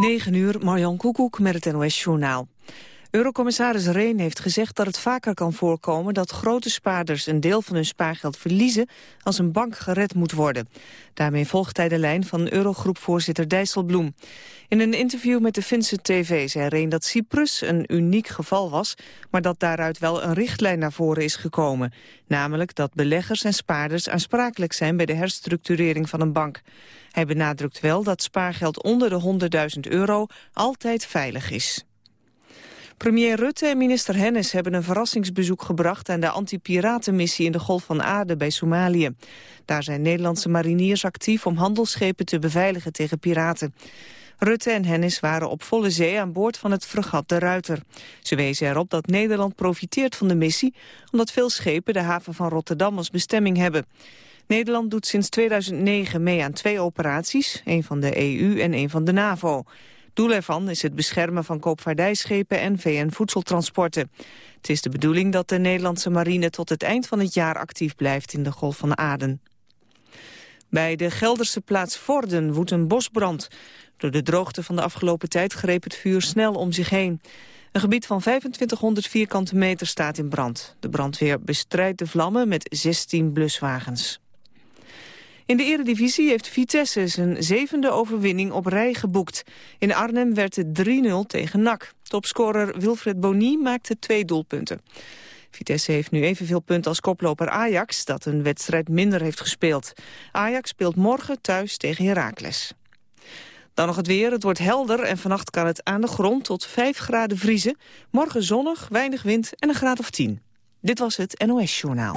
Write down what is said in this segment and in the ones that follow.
9 uur, Marjan Koekoek met het NOS-journaal. Eurocommissaris Reen heeft gezegd dat het vaker kan voorkomen dat grote spaarders een deel van hun spaargeld verliezen als een bank gered moet worden. Daarmee volgt hij de lijn van Eurogroepvoorzitter Dijsselbloem. In een interview met de Finse TV zei Reen dat Cyprus een uniek geval was, maar dat daaruit wel een richtlijn naar voren is gekomen. Namelijk dat beleggers en spaarders aansprakelijk zijn bij de herstructurering van een bank. Hij benadrukt wel dat spaargeld onder de 100.000 euro altijd veilig is. Premier Rutte en minister Hennis hebben een verrassingsbezoek gebracht aan de anti-piratenmissie in de Golf van Aden bij Somalië. Daar zijn Nederlandse mariniers actief om handelsschepen te beveiligen tegen piraten. Rutte en Hennis waren op volle zee aan boord van het fregat De Ruiter. Ze wezen erop dat Nederland profiteert van de missie... omdat veel schepen de haven van Rotterdam als bestemming hebben. Nederland doet sinds 2009 mee aan twee operaties, een van de EU en een van de NAVO. Doel ervan is het beschermen van koopvaardijschepen en VN-voedseltransporten. Het is de bedoeling dat de Nederlandse marine tot het eind van het jaar actief blijft in de Golf van Aden. Bij de Gelderse plaats Vorden woedt een bosbrand. Door de droogte van de afgelopen tijd greep het vuur snel om zich heen. Een gebied van 2500 vierkante meter staat in brand. De brandweer bestrijdt de vlammen met 16 bluswagens. In de eredivisie heeft Vitesse zijn zevende overwinning op rij geboekt. In Arnhem werd het 3-0 tegen NAC. Topscorer Wilfred Boni maakte twee doelpunten. Vitesse heeft nu evenveel punten als koploper Ajax, dat een wedstrijd minder heeft gespeeld. Ajax speelt morgen thuis tegen Heracles. Dan nog het weer. Het wordt helder en vannacht kan het aan de grond tot 5 graden vriezen. Morgen zonnig, weinig wind en een graad of 10. Dit was het NOS Journaal.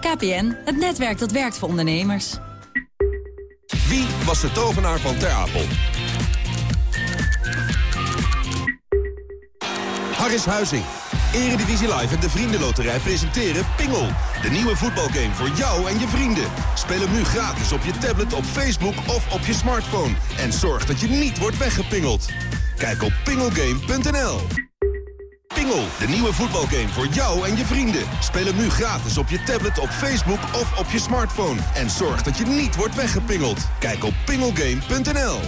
KPN, het netwerk dat werkt voor ondernemers. Wie was de tovenaar van Ter Apel? Harris Huizing. Eredivisie Live en de Vriendenloterij presenteren Pingel. De nieuwe voetbalgame voor jou en je vrienden. Speel hem nu gratis op je tablet, op Facebook of op je smartphone. En zorg dat je niet wordt weggepingeld. Kijk op pingelgame.nl. Pingel, de nieuwe voetbalgame voor jou en je vrienden. Speel hem nu gratis op je tablet, op Facebook of op je smartphone. En zorg dat je niet wordt weggepingeld. Kijk op pingelgame.nl.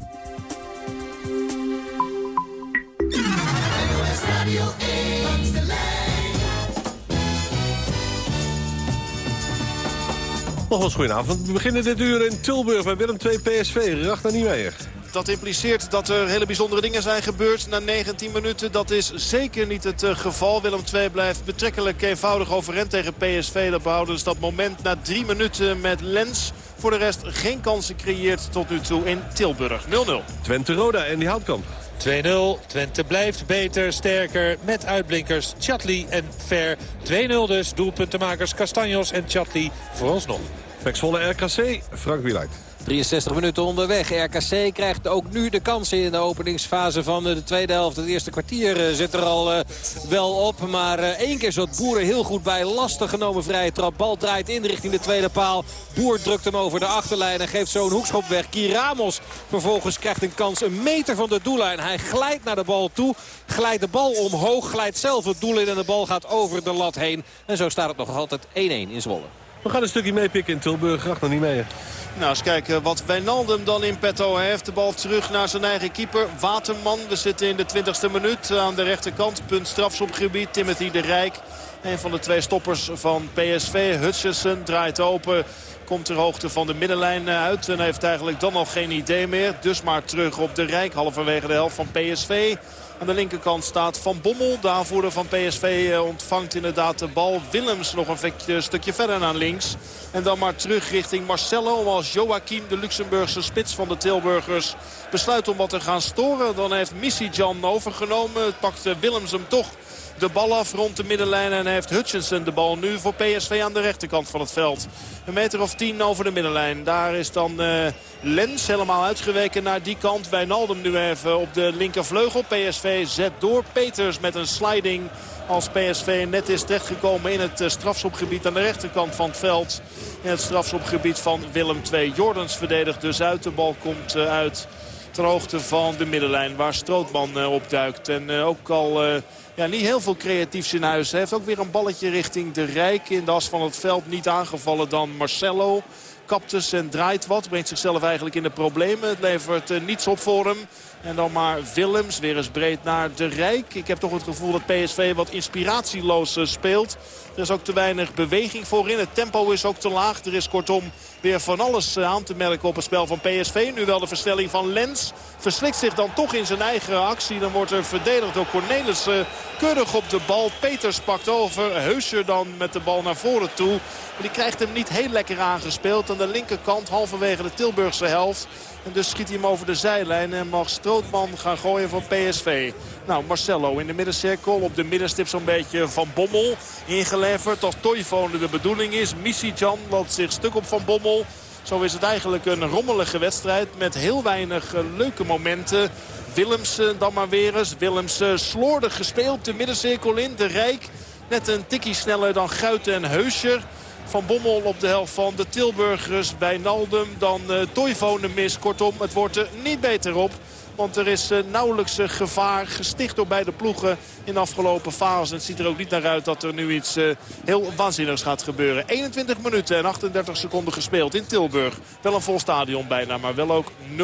Nogmaals goedenavond. We beginnen dit uur in Tilburg bij Willem 2 PSV. Rachter Niemeyer. Dat impliceert dat er hele bijzondere dingen zijn gebeurd na 19 minuten. Dat is zeker niet het eh, geval. Willem II blijft betrekkelijk eenvoudig overend tegen PSV. Dat behouden dus dat moment na drie minuten met Lens. Voor de rest geen kansen creëert tot nu toe in Tilburg. 0-0. Twente Roda en die Houtkamp. 2-0. Twente blijft beter, sterker met uitblinkers Chatli en Ver. 2-0 dus. Doelpuntenmakers Castanjos en Chatli voor ons nog. Veksvolle RKC, Frank Wieluid. 63 minuten onderweg. RKC krijgt ook nu de kansen in de openingsfase van de tweede helft. Het eerste kwartier eh, zit er al uh, wel op. Maar één keer zat Boeren heel goed bij. Lastig genomen vrije trap. Bal draait in richting de tweede paal. Boer drukt hem over de achterlijn en geeft zo'n hoekschop weg. Kiramos vervolgens krijgt een kans een meter van de doellijn. Hij glijdt naar de bal toe. Glijdt de bal omhoog. Glijdt zelf het doel in en de bal gaat over de lat heen. En zo staat het nog altijd 1-1 in Zwolle. We gaan een stukje meepikken in Tilburg. Graag nog niet mee. Nou, eens kijken wat Wijnaldum dan in petto heeft. De bal terug naar zijn eigen keeper. Waterman, we zitten in de 20ste minuut aan de rechterkant. Punt strafschopgebied. Timothy de Rijk. Een van de twee stoppers van PSV. Hutchison draait open. Komt ter hoogte van de middenlijn uit. En heeft eigenlijk dan nog geen idee meer. Dus maar terug op de Rijk. Halverwege de helft van PSV. Aan de linkerkant staat Van Bommel. De aanvoerder van PSV eh, ontvangt inderdaad de bal. Willems nog een stukje verder naar links. En dan maar terug richting Marcelo. Als Joachim, de Luxemburgse spits van de Tilburgers, besluit om wat te gaan storen. Dan heeft Missy Jan overgenomen. Het pakt Willems hem toch de bal af rond de middenlijn. En heeft Hutchinson de bal nu voor PSV aan de rechterkant van het veld. Een meter of tien over de middenlijn. Daar is dan uh, Lens helemaal uitgeweken naar die kant. Wijnaldum nu even op de linkervleugel. PSV zet door. Peters met een sliding als PSV net is terechtgekomen in het strafschopgebied aan de rechterkant van het veld. In het strafschopgebied van Willem II. Jordans verdedigt dus uit. De bal komt uit ter hoogte van de middenlijn waar Strootman opduikt. En ook al ja, niet heel veel creatiefs in huis. Hij heeft ook weer een balletje richting de Rijk. In de as van het veld niet aangevallen dan Marcelo. Kaptes en draait wat. Brengt zichzelf eigenlijk in de problemen. Het levert uh, niets op voor hem. En dan maar Willems weer eens breed naar de Rijk. Ik heb toch het gevoel dat PSV wat inspiratieloos uh, speelt. Er is ook te weinig beweging voorin. Het tempo is ook te laag. Er is kortom weer van alles uh, aan te merken op het spel van PSV. Nu wel de verstelling van Lens. Verslikt zich dan toch in zijn eigen actie. Dan wordt er verdedigd door Cornelissen. Keurig op de bal. Peters pakt over. Heuscher dan met de bal naar voren toe. Maar die krijgt hem niet heel lekker aangespeeld. Aan de linkerkant halverwege de Tilburgse helft. En dus schiet hij hem over de zijlijn en mag Strootman gaan gooien voor PSV. Nou, Marcelo in de middencirkel. Op de middenstip zo'n beetje Van Bommel ingeleverd. Als Toivonen de bedoeling is. Jan loopt zich stuk op Van Bommel. Zo is het eigenlijk een rommelige wedstrijd met heel weinig eh, leuke momenten. Willems dan maar weer eens. Willems slordig gespeeld de middencirkel in. De Rijk net een tikkie sneller dan Guiten en Heuscher. Van Bommel op de helft van de Tilburgers. Bij Naldum dan uh, Toivonen mis. Kortom, het wordt er niet beter op. Want er is uh, nauwelijks uh, gevaar gesticht door beide ploegen in de afgelopen fase. Het ziet er ook niet naar uit dat er nu iets uh, heel waanzinnigs gaat gebeuren. 21 minuten en 38 seconden gespeeld in Tilburg. Wel een vol stadion bijna, maar wel ook 0-0.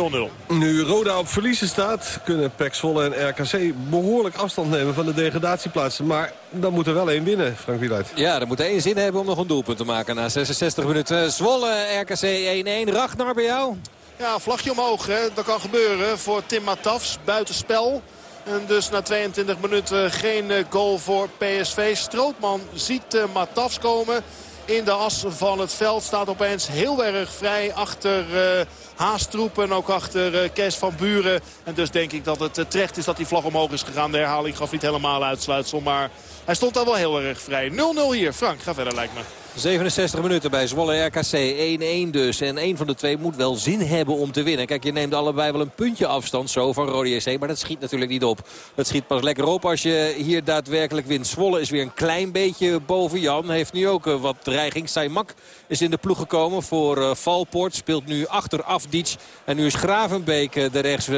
Nu Roda op verliezen staat, kunnen Pek Zwolle en RKC behoorlijk afstand nemen van de degradatieplaatsen. Maar dan moet er wel één winnen, Frank Wieluid. Ja, er moet één zin hebben om nog een doelpunt te maken na 66 minuten. Zwolle, RKC 1-1. Ragnar bij jou? Ja, vlagje omhoog. Hè. Dat kan gebeuren voor Tim Matafs. Buitenspel. En dus na 22 minuten geen eh, goal voor PSV. Strootman ziet uh, Matafs komen. In de as van het veld staat opeens heel erg vrij achter uh, Haastroep en ook achter Kees van Buren. En dus denk ik dat het terecht is dat die vlag omhoog is gegaan. De herhaling gaf niet helemaal uitsluitsel, maar hij stond daar wel heel erg vrij. 0-0 hier. Frank, ga verder lijkt me. 67 minuten bij Zwolle RKC. 1-1 dus. En één van de twee moet wel zin hebben om te winnen. Kijk, je neemt allebei wel een puntje afstand zo van Rode JC. Maar dat schiet natuurlijk niet op. Dat schiet pas lekker op als je hier daadwerkelijk wint. Zwolle is weer een klein beetje boven Jan. Heeft nu ook uh, wat dreiging. Saimak is in de ploeg gekomen voor uh, Valpoort. Speelt nu achter Afdic. En nu is Gravenbeek uh, de rechts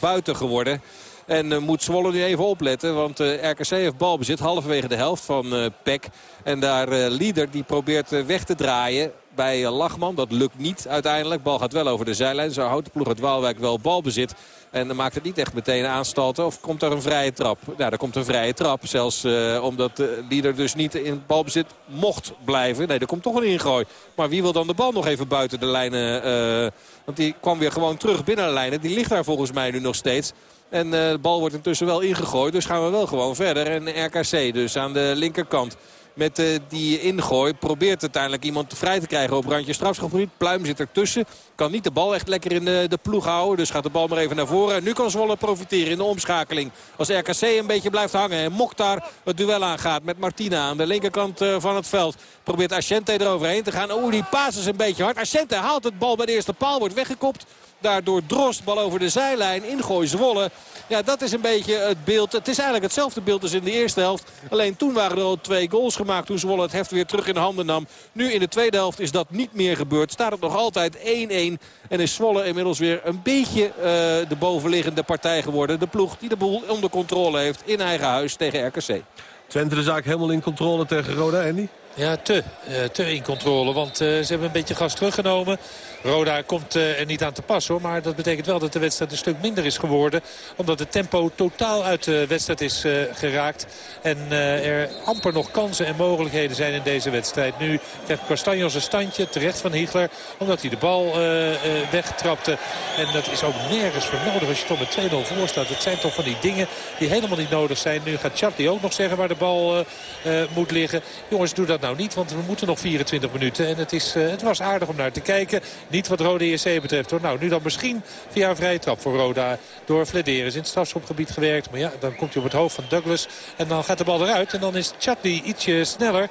buiten geworden. En uh, moet Zwolle nu even opletten. Want uh, RKC heeft balbezit halverwege de helft van uh, Peck. En daar Lieder die probeert weg te draaien bij Lachman. Dat lukt niet uiteindelijk. Bal gaat wel over de zijlijn. Zo houdt de ploeg het Waalwijk wel balbezit. En dan maakt het niet echt meteen aanstalten. Of komt er een vrije trap? Nou, er komt een vrije trap. Zelfs omdat de Lieder dus niet in balbezit mocht blijven. Nee, er komt toch een ingooi. Maar wie wil dan de bal nog even buiten de lijnen? Want die kwam weer gewoon terug binnen de lijnen. Die ligt daar volgens mij nu nog steeds. En uh, de bal wordt intussen wel ingegooid. Dus gaan we wel gewoon verder. En RKC dus aan de linkerkant. Met uh, die ingooi probeert uiteindelijk iemand vrij te krijgen op randje strafschopgebied. Pluim zit ertussen. Kan niet de bal echt lekker in de, de, ploeg houden. Dus gaat de bal maar even naar voren. En nu kan Zwolle profiteren in de omschakeling. Als RKC een beetje blijft hangen. En Mokhtar het duel aangaat met Martina aan de linkerkant van het veld. Probeert Ascente eroverheen te gaan. Oeh, die paas is een beetje hard. Ascente haalt het bal bij de eerste paal. Wordt weggekopt. Daardoor Drost, bal over de zijlijn, ingooi Zwolle. Ja, dat is een beetje het beeld. Het is eigenlijk hetzelfde beeld als in de eerste helft. Alleen toen waren er al twee goals gemaakt toen Zwolle het heft weer terug in de handen nam. Nu in de tweede helft is dat niet meer gebeurd. Staat het nog altijd 1-1. En is Zwolle inmiddels weer een beetje uh, de bovenliggende partij geworden. De ploeg die de boel onder controle heeft in eigen huis tegen RKC. Twente de zaak helemaal in controle tegen Roda, Andy? Ja, te, uh, te in controle. Want uh, ze hebben een beetje gas teruggenomen. Roda komt uh, er niet aan te pas hoor. Maar dat betekent wel dat de wedstrijd een stuk minder is geworden. Omdat het tempo totaal uit de wedstrijd is geraakt. En er amper nog kansen en mogelijkheden zijn in deze wedstrijd. Nu krijgt Castanjos een standje terecht van Hiegler. Omdat hij de bal wegtrapte. En dat is ook nergens voor nodig als je toch met 2-0 voor staat. Het zijn toch van die dingen die helemaal niet nodig zijn. Nu gaat Chatli ook nog zeggen waar de bal moet liggen. Jongens, doe dat nou niet, want we moeten nog 24 minuten. En het, is, het was aardig om naar te kijken. Niet wat Rode ESC betreft hoor. Nou, nu dan misschien via een vrije trap voor Roda door Flederis in het strafschopgebied gewerkt. Maar ja, dan komt hij op het hoofd van Douglas. En dan gaat de bal eruit. En dan is Chatli ietsje sneller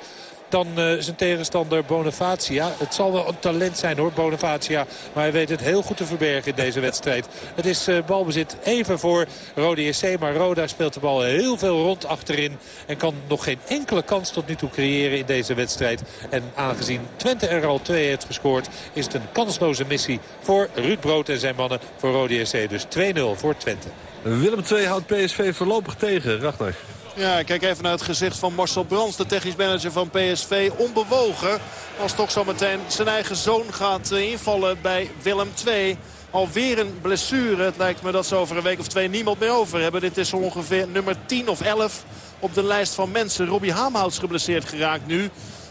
dan uh, zijn tegenstander Bonifacia. Het zal wel een talent zijn hoor, Bonifacia. Maar hij weet het heel goed te verbergen in deze wedstrijd. Het is uh, balbezit even voor Rode SC. Maar Roda speelt de bal heel veel rond achterin. En kan nog geen enkele kans tot nu toe creëren in deze wedstrijd. En aangezien Twente er al twee heeft gescoord... is het een kansloze missie voor Ruud Brood en zijn mannen voor Rode SC. Dus 2-0 voor Twente. Willem II houdt PSV voorlopig tegen, Ragnar. Ja, kijk even naar het gezicht van Marcel Brands, de technisch manager van PSV. Onbewogen als toch zometeen zijn eigen zoon gaat eh, invallen bij Willem II. Alweer een blessure. Het lijkt me dat ze over een week of twee niemand meer over hebben. Dit is ongeveer nummer 10 of 11 op de lijst van mensen. Robbie Haamhouts geblesseerd geraakt nu.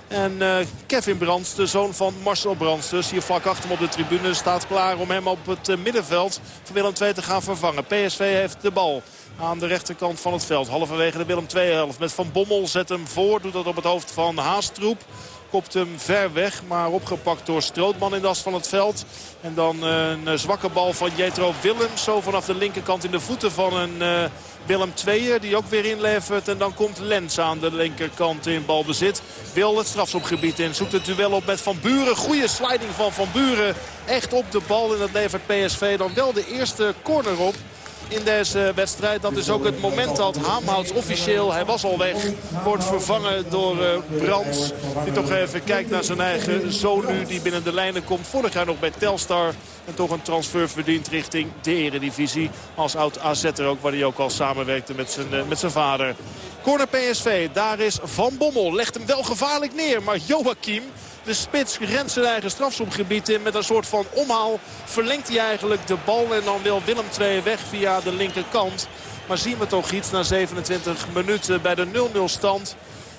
En uh, Kevin Brands, de zoon van Marcel Brands, dus hier vlak achter hem op de tribune... staat klaar om hem op het uh, middenveld van Willem II te gaan vervangen. PSV heeft de bal aan de rechterkant van het veld. Halverwege de Willem 2 helft met Van Bommel. Zet hem voor. Doet dat op het hoofd van Haastroep. Kopt hem ver weg, maar opgepakt door Strootman in de as van het veld. En dan een zwakke bal van Jetro Willems. Zo vanaf de linkerkant in de voeten van een uh, Willem II'er die ook weer inlevert. En dan komt Lens aan de linkerkant in balbezit. Wil het strafschopgebied in. Zoekt het duel op met Van Buren. Goede sliding van Van Buren. Echt op de bal en dat levert PSV dan wel de eerste corner op in deze wedstrijd. Dat is ook het moment dat Haamhouts officieel, hij was al weg, wordt vervangen door uh, Brands. Die toch even kijkt naar zijn eigen zoon nu die binnen de lijnen komt. Vorig jaar nog bij Telstar en toch een transfer verdient richting de eredivisie. Als oud AZ'er ook, waar hij ook al samenwerkte met zijn, uh, met zijn vader. Corner PSV, daar is Van Bommel. Legt hem wel gevaarlijk neer, maar Joachim de spits rent zijn eigen strafschopgebied in. Met een soort van omhaal verlengt hij eigenlijk de bal. En dan wil Willem II weg via de linkerkant. Maar zien we toch iets na 27 minuten bij de 0-0 stand.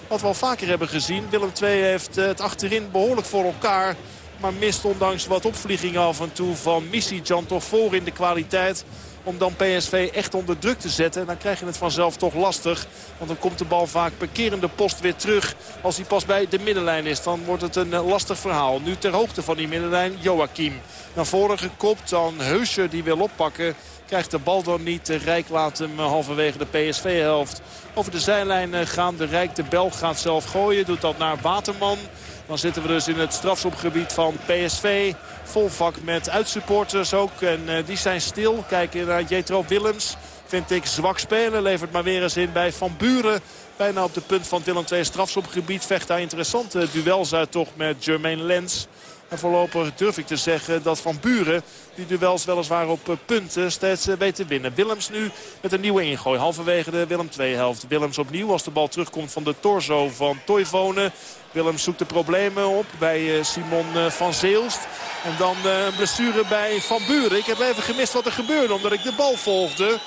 Wat we al vaker hebben gezien. Willem II heeft het achterin behoorlijk voor elkaar. Maar mist ondanks wat opvliegingen af en toe van Missie Jan toch voor in de kwaliteit om dan PSV echt onder druk te zetten. En dan krijg je het vanzelf toch lastig. Want dan komt de bal vaak per keer in de post weer terug. Als hij pas bij de middenlijn is, dan wordt het een eh, lastig verhaal. Nu ter hoogte van die middenlijn Joachim. Naar voren gekopt, dan Heusje die wil oppakken. Krijgt de bal dan niet. De Rijk laat hem eh, halverwege de PSV-helft over de zijlijn eh, gaan. De Rijk, de Belg, gaat zelf gooien. Doet dat naar Waterman. Dan zitten we dus in het strafschopgebied van PSV. Vol vak met uitsupporters ook. En uh, die zijn stil. Kijken naar Jetro Willems. Vind ik zwak spelen. Levert maar weer eens in bij Van Buren. Bijna op de punt van Willem II strafschopgebied. Vecht daar interessante duels uit toch met Jermaine Lens. En voorlopig durf ik te zeggen dat Van Buren die duels weliswaar op eh, punten steeds eh, weet te winnen. Willems nu met een nieuwe ingooi. Halverwege de Willem 2 helft. Willems opnieuw als de bal terugkomt van de torso van Toivonen. Willems zoekt de problemen op bij eh, Simon van Zeelst. En dan een blessure bij Van Buren. Ik heb even gemist wat er gebeurde omdat ik de bal volgde.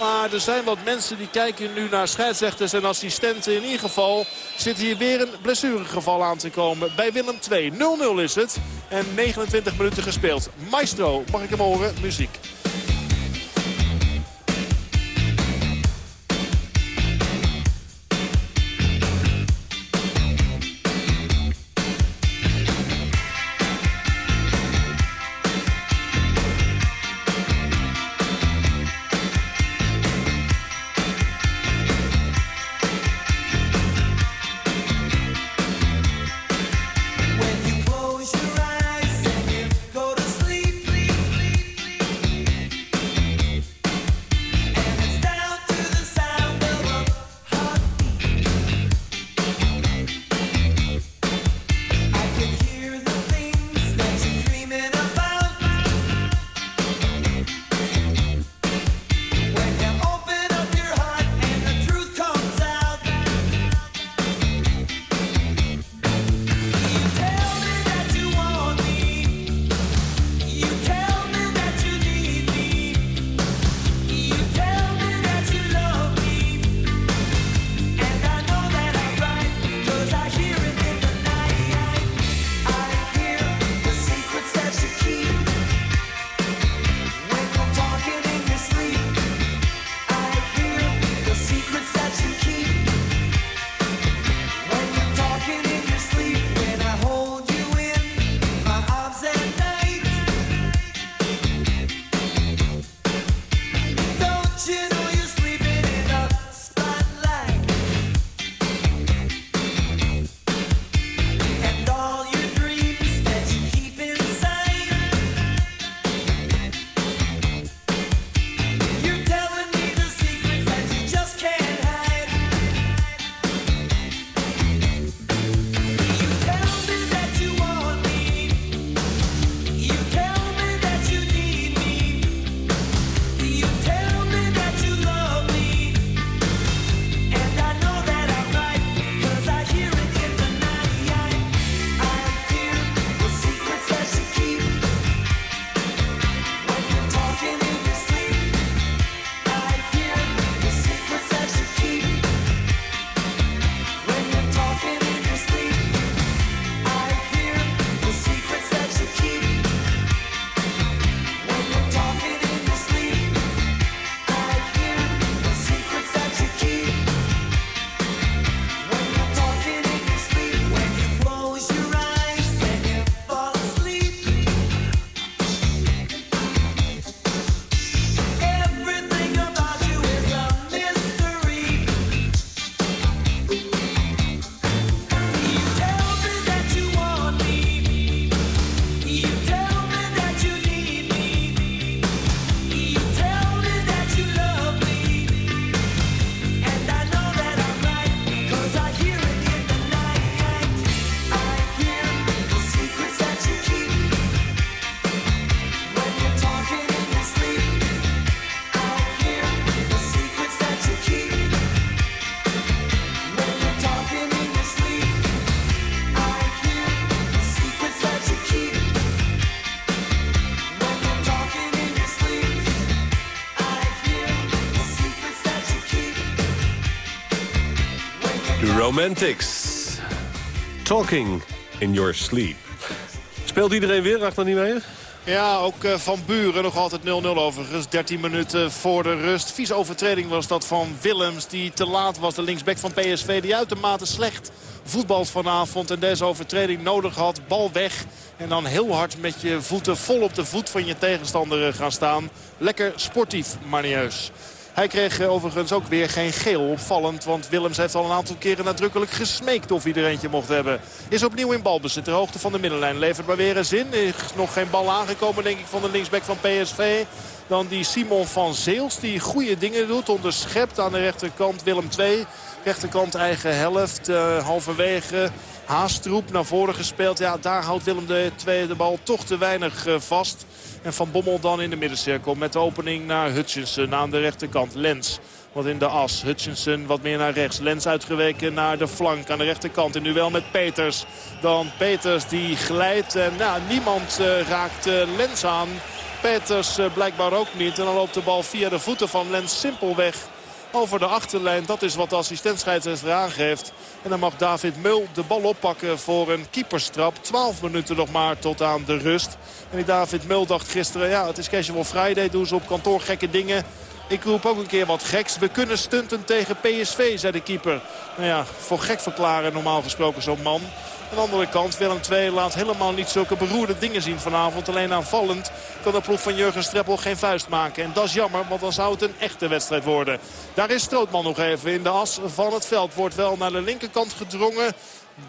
Maar er zijn wat mensen die kijken nu naar scheidsrechters en assistenten. In ieder geval zit hier weer een blessuregeval aan te komen. Bij Willem 2. 0-0 is het. En 29 minuten gespeeld. Maestro, mag ik hem horen? Muziek. Romantics. Talking in your sleep. Speelt iedereen weer achter niet mee? Ja, ook eh, Van Buren nog altijd 0-0 overigens. 13 minuten voor de rust. Vies overtreding was dat van Willems die te laat was. De linksback van PSV die uitermate slecht voetbalt vanavond. En deze overtreding nodig had. Bal weg. En dan heel hard met je voeten vol op de voet van je tegenstander eh, gaan staan. Lekker sportief, Marnieus. Hij kreeg eh, overigens ook weer geen geel. Opvallend, want Willems heeft al een aantal keren nadrukkelijk gesmeekt of er eentje mocht hebben. Is opnieuw in balbezit ter hoogte van de middenlijn. Levert maar weer eens in. Is nog geen bal aangekomen denk ik van de linksback van PSV. Dan die Simon van Zeels die goede dingen doet. Onderschept aan de rechterkant Willem II. Rechterkant eigen helft. Uh, halverwege Haastroep naar voren gespeeld. Ja, daar houdt Willem II de bal toch te weinig uh, vast. En Van Bommel dan in de middencirkel met de opening naar Hutchinson aan de rechterkant. Lens wat in de as. Hutchinson wat meer naar rechts. Lens uitgeweken naar de flank aan de rechterkant. En nu wel met Peters. Dan Peters die glijdt. En nou, niemand uh, raakt Lens aan. Peters blijkbaar ook niet. En dan loopt de bal via de voeten van Lens simpelweg over de achterlijn. Dat is wat de assistent aangeeft. En dan mag David Mul de bal oppakken voor een keeperstrap. 12 minuten nog maar tot aan de rust. En die David Mul dacht gisteren, ja het is casual Friday. Doen ze op kantoor gekke dingen. Ik roep ook een keer wat geks. We kunnen stunten tegen PSV, zei de keeper. Nou ja, voor gek verklaren normaal gesproken zo'n man. Aan de andere kant, Willem II laat helemaal niet zulke beroerde dingen zien vanavond. Alleen aanvallend kan de ploeg van Jurgen Streppel geen vuist maken. En dat is jammer, want dan zou het een echte wedstrijd worden. Daar is Strootman nog even in de as van het veld. Wordt wel naar de linkerkant gedrongen.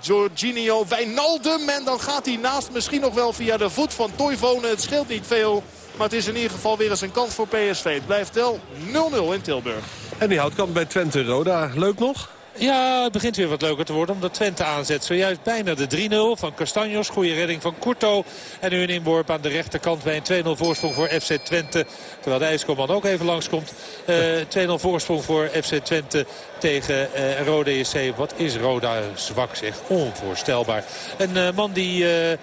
Jorginho Wijnaldum. En dan gaat hij naast misschien nog wel via de voet van Toivonen. Het scheelt niet veel. Maar het is in ieder geval weer eens een kans voor PSV. Het blijft wel 0-0 in Tilburg. En die houdt kant bij Twente Roda. Leuk nog? Ja, het begint weer wat leuker te worden omdat Twente aanzet. Zojuist bijna de 3-0 van Castanjos. Goede redding van Kurto. En nu een inworp aan de rechterkant bij een 2-0 voorsprong voor FC Twente. Terwijl de IJskomman ook even langskomt. Uh, 2-0 voorsprong voor FC Twente tegen uh, Rode JC. Wat is Roda zwak zeg. Onvoorstelbaar. Een uh, man die... Uh,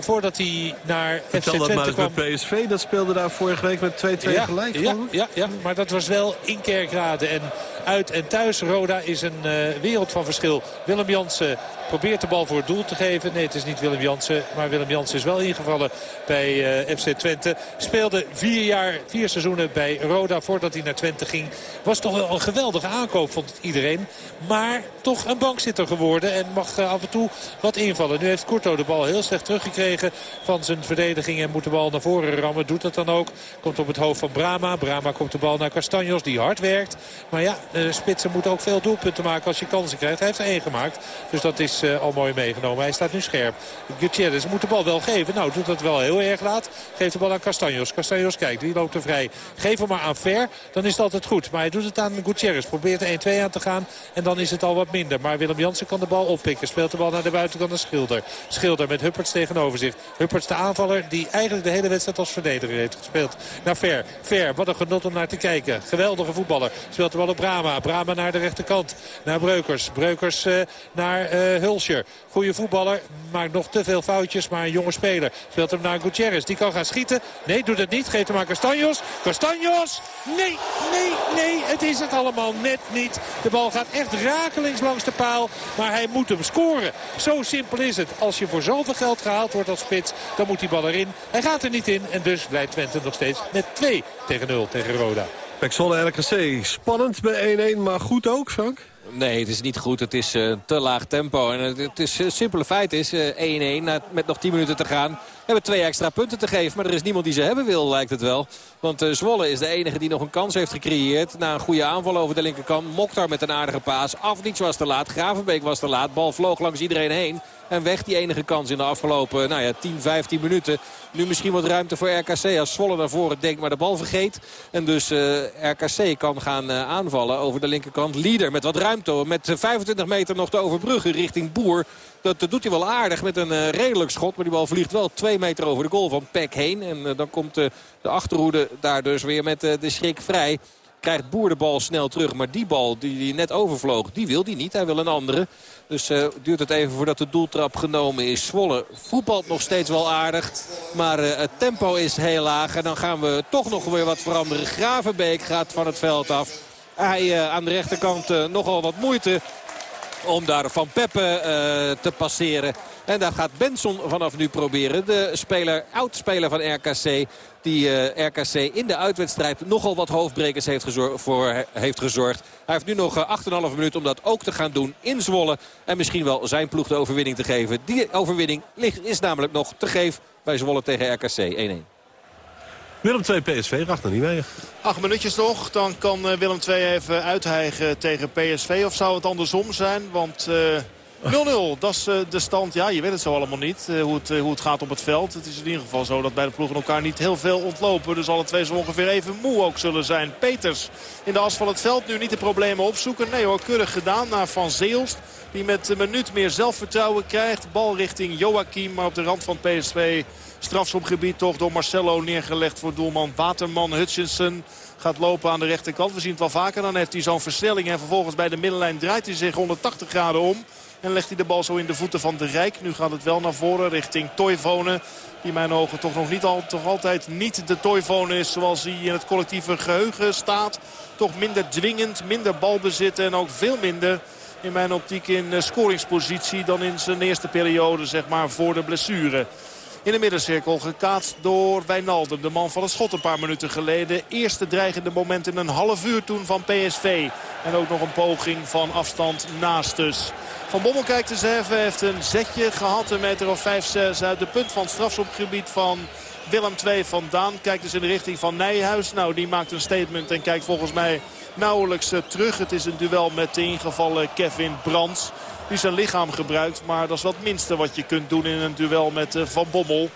voordat hij naar Vertel FC Twente dat maar kwam. met PSV. Dat speelde daar vorige week met 2-2 ja, gelijk. Ja, ja, ja, maar dat was wel in Kerkrade. En uit en thuis. Roda is een uh, wereld van verschil. Willem Jansen probeert de bal voor het doel te geven. Nee, het is niet Willem Jansen. Maar Willem Jansen is wel ingevallen bij uh, FC Twente. Speelde vier jaar, vier seizoenen bij Roda voordat hij naar Twente ging. Was toch wel een geweldige aankoop, vond iedereen. Maar toch een bankzitter geworden. En mag uh, af en toe wat invallen. Nu heeft Kurto de bal heel slecht teruggekregen van zijn verdediging. En moet de bal naar voren rammen. Doet dat dan ook. Komt op het hoofd van Brama. Brama komt de bal naar Castanjos die hard werkt. Maar ja, spitsen moeten ook veel doelpunten maken als je kansen krijgt. Hij heeft er één gemaakt. Dus dat is al mooi meegenomen. Hij staat nu scherp. Gutierrez moet de bal wel geven. Nou, doet dat wel heel erg laat. Geeft de bal aan Castanjos. Castanjos kijkt, die loopt er vrij. Geef hem maar aan Ver, dan is het altijd goed. Maar hij doet het aan Gutierrez. Probeert er 1-2 aan te gaan. En dan is het al wat minder. Maar Willem Jansen kan de bal oppikken. Speelt de bal naar de buitenkant naar Schilder. Schilder met Hupperts tegenover zich. Hupperts de aanvaller die eigenlijk de hele wedstrijd als verdediger heeft gespeeld. Naar Ver. Ver, wat een genot om naar te kijken. Geweldige voetballer. Speelt de bal op Brama. Brama naar de rechterkant. Naar Breukers. Breukers uh, naar uh, Hulscher. Goede voetballer. Maakt nog te veel foutjes. Maar een jonge speler. Speelt hem naar Gutierrez. Die kan gaan schieten. Nee, doet het niet. Geeft hem aan Castanjos. Castanjos. Nee, nee, nee. Het is het allemaal net niet. De bal gaat echt rakelings langs de paal. Maar hij moet hem scoren. Zo simpel is het. Als je voor zoveel geld gehaald wordt als spits. Dan moet die bal erin. Hij gaat er niet in. En dus blijft Twente nog steeds met 2 tegen 0 tegen Roda. Pek Zwolle RKC. Spannend bij 1-1, maar goed ook, Frank? Nee, het is niet goed. Het is uh, te laag tempo. En het, is, uh, simpele feit is 1-1 uh, met nog 10 minuten te gaan. Hebben twee extra punten te geven. Maar er is niemand die ze hebben wil, lijkt het wel. Want uh, Zwolle is de enige die nog een kans heeft gecreëerd. Na een goede aanval over de linkerkant. Mokhtar met een aardige paas. Afniets was te laat. Gravenbeek was te laat. Bal vloog langs iedereen heen. En weg die enige kans in de afgelopen nou ja, 10, 15 minuten. Nu misschien wat ruimte voor RKC als Zwolle naar voren denkt, maar de bal vergeet. En dus uh, RKC kan gaan aanvallen over de linkerkant. Leader met wat ruimte, met 25 meter nog te overbruggen richting Boer. Dat, doet hij wel aardig met een uh, redelijk schot. Maar die bal vliegt wel 2 meter over de goal van Peck heen. En dan komt de achterhoede daar dus weer met de schrik vrij krijgt Boer de bal snel terug. Maar die bal die, net overvloog, die wil hij niet. Hij wil een andere. Dus duurt het even voordat de doeltrap genomen is. Zwolle voetbalt nog steeds wel aardig. Maar het tempo is heel laag. En dan gaan we toch nog weer wat veranderen. Gravenbeek gaat van het veld af. Hij aan de rechterkant nogal wat moeite. Om daar Van Peppe uh, te passeren. En daar gaat Benson vanaf nu proberen. De speler, oud-speler van RKC. Die uh, RKC in de uitwedstrijd nogal wat hoofdbrekers heeft, gezorgd, voor, heeft gezorgd. Hij heeft nu nog 8,5 minuten om dat ook te gaan doen in Zwolle. En misschien wel zijn ploeg de overwinning te geven. Die overwinning is namelijk nog te geven bij Zwolle tegen RKC 1-1. Willem 2 PSV, nog niet mee. Acht minuutjes nog, dan kan eh, Willem 2 even uithijgen tegen PSV. Of zou het andersom zijn? Want 0-0, uh, dat is uh, de stand. Ja, je weet het zo allemaal niet, hoe, het, hoe het gaat op het veld. Het is in ieder geval zo dat beide ploegen elkaar niet heel veel ontlopen. Dus alle twee zo ongeveer even moe ook zullen zijn. Peters in de as van het veld nu niet de problemen opzoeken. Nee hoor, keurig gedaan naar Van Zeelst. Die met een minuut meer zelfvertrouwen krijgt. Bal richting Joachim, maar op de rand van PSV strafschopgebied toch door Marcelo neergelegd voor doelman Waterman. Hutchinson gaat lopen aan de rechterkant. We zien het wel vaker. Dan heeft hij zo'n versnelling en vervolgens bij de middenlijn draait hij zich 180 graden om. En legt hij de bal zo in de voeten van de Rijk. Nu gaat het wel naar voren richting Toivonen. Die in mijn ogen toch nog niet al, toch altijd niet de Toivonen is zoals hij in het collectieve geheugen staat. Toch minder dwingend, minder balbezit en ook veel minder in mijn optiek in eh, scoringspositie dan in zijn eerste periode zeg maar voor de blessure in de middencirkel. Gekaatst door Wijnaldum, de man van het schot een paar minuten geleden. Eerste dreigende moment in een half uur toen van PSV. En ook nog een poging van afstand naast dus. Van Bommel kijkt eens even, heeft een zetje gehad. Een meter of 5-6 uit de punt van het strafschopgebied van Willem II vandaan. Kijkt dus in de richting van Nijhuis. Nou, die maakt een statement en kijkt volgens mij nauwelijks eh, terug. Het is een duel met de ingevallen Kevin Brands die zijn lichaam gebruikt. Maar dat is wat minste wat je kunt doen in een duel met eh, Van Bommel.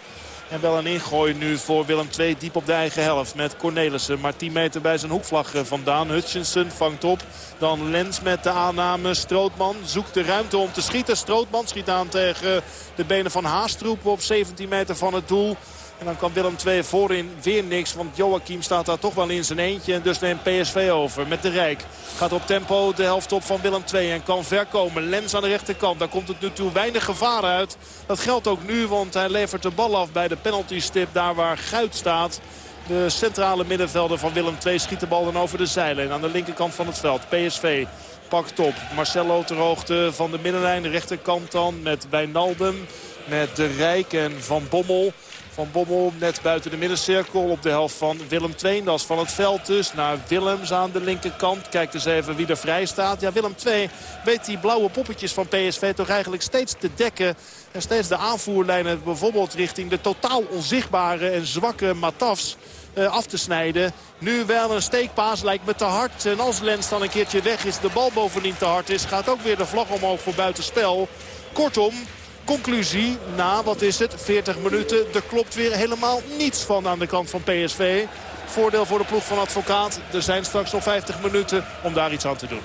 En wel een ingooi nu voor Willem II diep op de eigen helft met Cornelissen. Maar 10 meter bij zijn hoekvlag eh, vandaan. Hutchinson vangt op. Dan Lens met de aanname. Strootman zoekt de ruimte om te schieten. Strootman schiet aan tegen de benen van Haastroep op 17 meter van het doel. En dan kan Willem II voorin weer niks. Want Joachim staat daar toch wel in zijn eentje. En dus neemt PSV over met de Rijk. Gaat op tempo de helft op van Willem II. En kan verkomen. Lens aan de rechterkant. Daar komt het nu toe weinig gevaar uit. Dat geldt ook nu. Want hij levert de bal af bij de penaltystip. Daar waar Guit staat. De centrale middenvelder van Willem II schiet de bal dan over de zijlijn. Aan de linkerkant van het veld. PSV pakt op. Marcelo ter hoogte van de middenlijn. De rechterkant dan met Wijnaldum. Met de Rijk en Van Bommel. Van Bommel net buiten de middencirkel op de helft van Willem II. Dat is van het veld dus naar Willems aan de linkerkant. Kijkt eens even wie er vrij staat. Ja, Willem II weet die blauwe poppetjes van PSV toch eigenlijk steeds te dekken. En steeds de aanvoerlijnen bijvoorbeeld richting de totaal onzichtbare en zwakke Matafs eh, af te snijden. Nu wel een steekpaas, lijkt me te hard. En als Lens dan een keertje weg is, de bal bovendien te hard is... gaat ook weer de vlag omhoog voor buitenspel. Kortom, Conclusie na, wat is het, 40 minuten. Er klopt weer helemaal niets van aan de kant van PSV. Voordeel voor de ploeg van advocaat. Er zijn straks nog 50 minuten om daar iets aan te doen.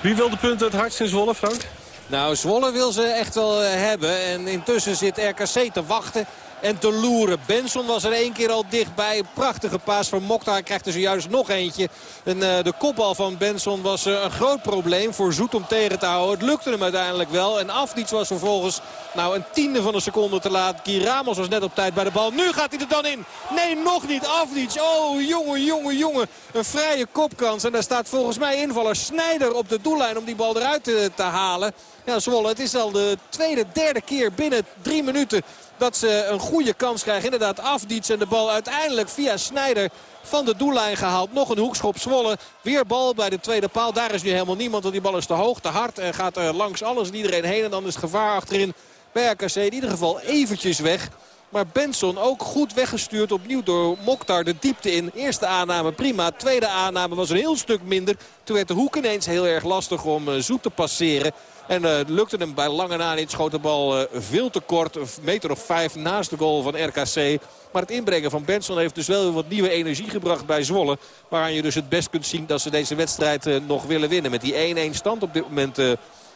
Wie wil de punten het hardst in Zwolle, Frank? Nou, Zwolle wil ze echt wel eh, hebben. En intussen zit RKC te wachten en te loeren. Benson was er één keer al dichtbij. Prachtige paas van Mokhtar. Hij krijgt er zojuist nog eentje. En, uh, de kopbal van Benson was uh, een groot probleem voor Zoet om tegen te houden. Het lukte hem uiteindelijk wel. En Afdiets was vervolgens nou, een tiende van een seconde te laat. Ramos was net op tijd bij de bal. Nu gaat hij er dan in. Nee, nog niet. Afdiets. Oh, jongen, jongen, jongen. Een vrije kopkans. En daar staat volgens mij invaller Snijder op de doellijn om die bal eruit te, te halen. Ja, Zwolle, het is al de tweede, derde keer binnen drie minuten dat ze een goede kans krijgen. Inderdaad, Afdiets en de bal uiteindelijk via Snijder van de doellijn gehaald. Nog een hoekschop Zwolle. Weer bal bij de tweede paal. Daar is nu helemaal niemand, want die bal is te hoog, te hard. En gaat er langs alles en iedereen heen. En dan is het gevaar achterin bij RKC in ieder geval eventjes weg. Maar Benson ook goed weggestuurd opnieuw door Mokhtar de diepte in. Eerste aanname prima. Tweede aanname was een heel stuk minder. Toen werd de hoek ineens heel erg lastig om eh, Zoet te passeren. En uh, lukte hem bij lange na niet. Schoot de bal uh, veel te kort. Een meter of vijf naast de goal van RKC. Maar het inbrengen van Benson heeft dus wel wat nieuwe energie gebracht bij Zwolle. Waaraan je dus het best kunt zien dat ze deze wedstrijd uh, nog willen winnen. Met die 1-1 stand op dit moment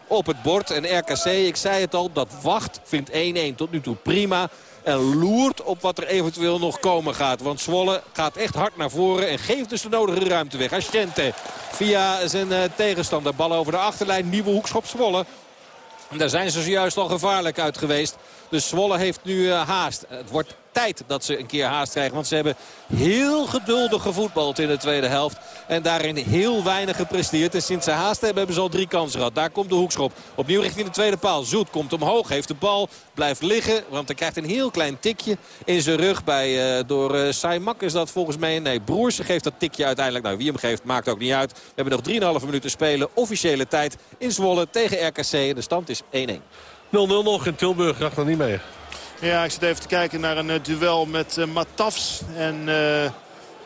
op het bord. En RKC, ik zei het al, dat wacht. Vindt 1-1 tot nu toe prima. En loert op wat er eventueel nog komen gaat. Want Zwolle gaat echt hard naar voren en geeft dus de nodige ruimte weg. Asciente via zijn uh, tegenstander. Bal over de achterlijn. Nieuwe hoekschop Zwolle. En daar zijn ze zojuist al gevaarlijk uit geweest. Dus Zwolle heeft nu uh, haast. Het wordt tijd dat ze een keer haast krijgen. Want ze hebben heel geduldig gevoetbald in de tweede helft. En daarin heel weinig gepresteerd. En sinds ze haast hebben, hebben ze al drie kansen gehad. Daar komt de hoekschop. Opnieuw richting de tweede paal. Zoet komt omhoog, heeft de bal, blijft liggen. Want hij krijgt een heel klein tikje in zijn rug. Bij, uh, door uh, Saimak is dat volgens mij. Nee, Broers geeft dat tikje uiteindelijk. Nou, wie hem geeft, maakt ook niet uit. We hebben nog 3,5 minuten spelen. Officiële tijd in Zwolle tegen RKC. De stand is 1-1. 0-0 nog in Tilburg. Graag nog niet mee. Ja, ik zit even te kijken naar een uh, duel met uh, Matafs en uh,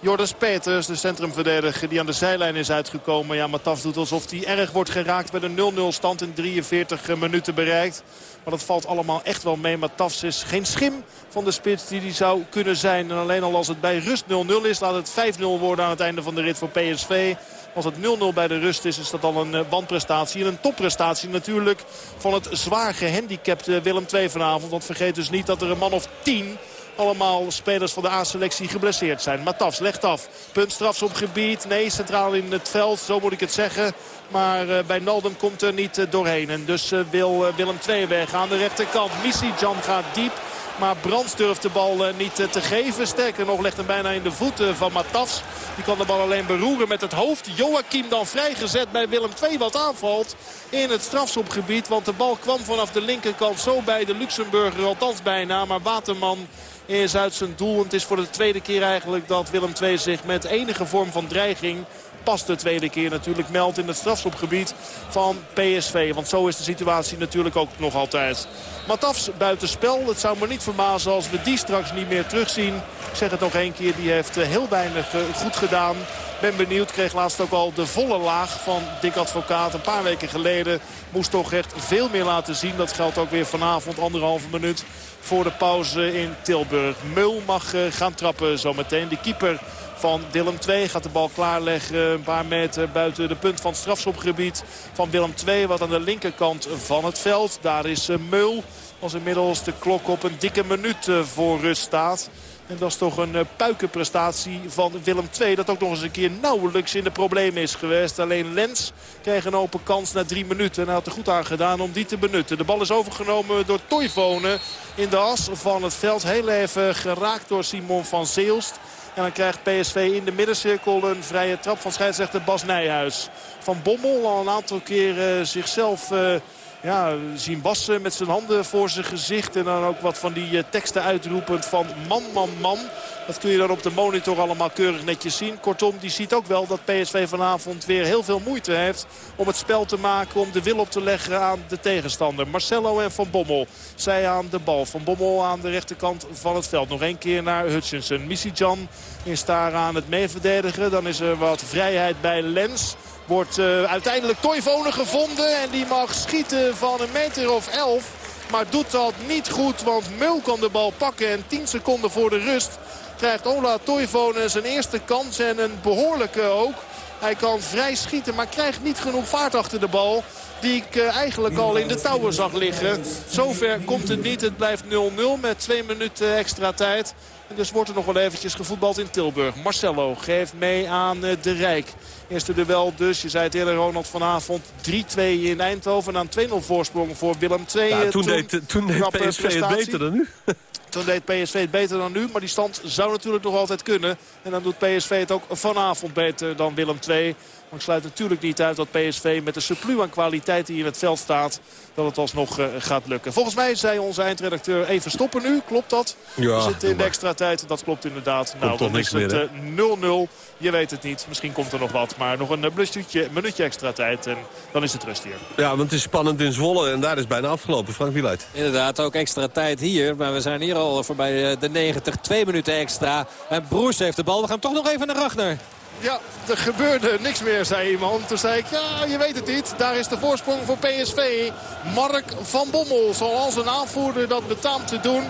Jordans Peters. De centrumverdediger die aan de zijlijn is uitgekomen. Ja, Matafs doet alsof hij erg wordt geraakt met een 0-0 stand in 43 minuten bereikt. Maar dat valt allemaal echt wel mee. Matafs is geen schim van de spits die hij zou kunnen zijn. En alleen al als het bij rust 0-0 is, laat het 5-0 worden aan het einde van de rit voor PSV. Als het 0-0 bij de rust is, is dat al een wanprestatie. En een topprestatie natuurlijk van het zwaar gehandicapte Willem II vanavond. Want vergeet dus niet dat er een man of 10 allemaal spelers van de A-selectie geblesseerd zijn. Matafs legt af. Punt strafschopgebied. Nee, centraal in het veld. Zo moet ik het zeggen. Maar uh, bij Naldum komt er niet uh, doorheen. En dus wil Willem II weg aan de rechterkant. Missi Jan gaat diep. Maar Brands durft de bal uh, niet uh, te geven. Sterker nog legt hem bijna in de voeten van Matafs. Die kan de bal alleen beroeren met het hoofd. Joachim dan vrijgezet bij Willem II wat aanvalt in het strafschopgebied. Want de bal kwam vanaf de linkerkant zo bij de Luxemburger. Althans bijna. Maar Waterman is uit zijn doel. het is voor de tweede keer eigenlijk dat Willem II zich met enige vorm van dreiging de tweede keer natuurlijk meldt in het strafschopgebied van PSV. Want zo is de situatie natuurlijk ook nog altijd. Matafs buitenspel. Het zou me niet verbazen als we die straks niet meer terugzien. Ik zeg het nog één keer, die heeft heel weinig goed gedaan. Ben benieuwd, kreeg laatst ook al de volle laag van Dick Advocaat. Een paar weken geleden moest toch echt veel meer laten zien. Dat geldt ook weer vanavond, anderhalve minuut voor de pauze in Tilburg. Meul mag gaan trappen zometeen. De keeper van Willem II gaat de bal klaarleggen. Een paar meter buiten de punt van het strafschopgebied van Willem II. Wat aan de linkerkant van het veld. Daar is Meul. Als inmiddels de klok op een dikke minuut voor rust staat. En dat is toch een puikenprestatie van Willem II. Dat ook nog eens een keer nauwelijks in de problemen is geweest. Alleen Lens kreeg een open kans na drie minuten. En hij had er goed aan gedaan om die te benutten. De bal is overgenomen door Toivonen in de as van het veld. Heel even geraakt door Simon van Zeelst. En dan krijgt PSV in de middencirkel een vrije trap van scheidsrechter Bas Nijhuis. Van Bommel al een aantal keren zichzelf... Uh, ja, zien wassen met zijn handen voor zijn gezicht. En dan ook wat van die uh, teksten uitroepend van man, man, man. Dat kun je dan op de monitor allemaal keurig netjes zien. Kortom, die ziet ook wel dat PSV vanavond weer heel veel moeite heeft... om het spel te maken, om de wil op te leggen aan de tegenstander. Marcelo en Van Bommel, zij aan de bal. Van Bommel aan de rechterkant van het veld. Nog één keer naar Hutchinson. Missy-Jan is daar aan het meeverdedigen. Dan is er wat vrijheid bij Lens. Wordt uh, uiteindelijk Toivonen gevonden. En die mag schieten van een meter of elf. Maar doet dat niet goed, want Meul kan de bal pakken. En 10 seconden voor de rust krijgt Ola Toivonen zijn eerste kans. En een behoorlijke ook. Hij kan vrij schieten, maar krijgt niet genoeg vaart achter de bal. Die ik uh, eigenlijk al in de touwen zag liggen. Zover komt het niet. Het blijft 0-0 met twee minuten extra tijd. En dus wordt er nog wel eventjes gevoetbald in Tilburg. Marcelo geeft mee aan uh, De Rijk. Eerste duel dus, je zei het eerder Ronald vanavond, 3-2 in Eindhoven. Aan 2-0 voorsprong voor Willem II. Ja, toen, toen, deed, toen deed PSV het beter dan nu. Toen deed PSV het beter dan nu. Maar die stand zou natuurlijk nog altijd kunnen. En dan doet PSV het ook vanavond beter dan Willem II. Maar ik sluit natuurlijk niet uit dat PSV met de surplus aan kwaliteit die in het veld staat... dat het alsnog uh, gaat lukken. Volgens mij zei onze eindredacteur even stoppen nu. Klopt dat? Ja, We zitten in de extra tijd. Dat klopt inderdaad. Komt nou, dan niks is het 0-0. meer, je weet het niet. Misschien komt er nog wat. Maar nog een minuutje, minuutje extra tijd. En dan is het rust hier. Ja, want het is spannend in Zwolle. En daar is bijna afgelopen. Frank Wieluid. Inderdaad, ook extra tijd hier. Maar we zijn hier al voorbij de 90. Twee minuten extra. En Broers heeft de bal. We gaan toch nog even naar Ragnar. Ja, er gebeurde niks meer, zei iemand. Toen zei ik, ja, je weet het niet. Daar is de voorsprong voor PSV. Mark van Bommel, zoals een aanvoerder dat betaamt te doen.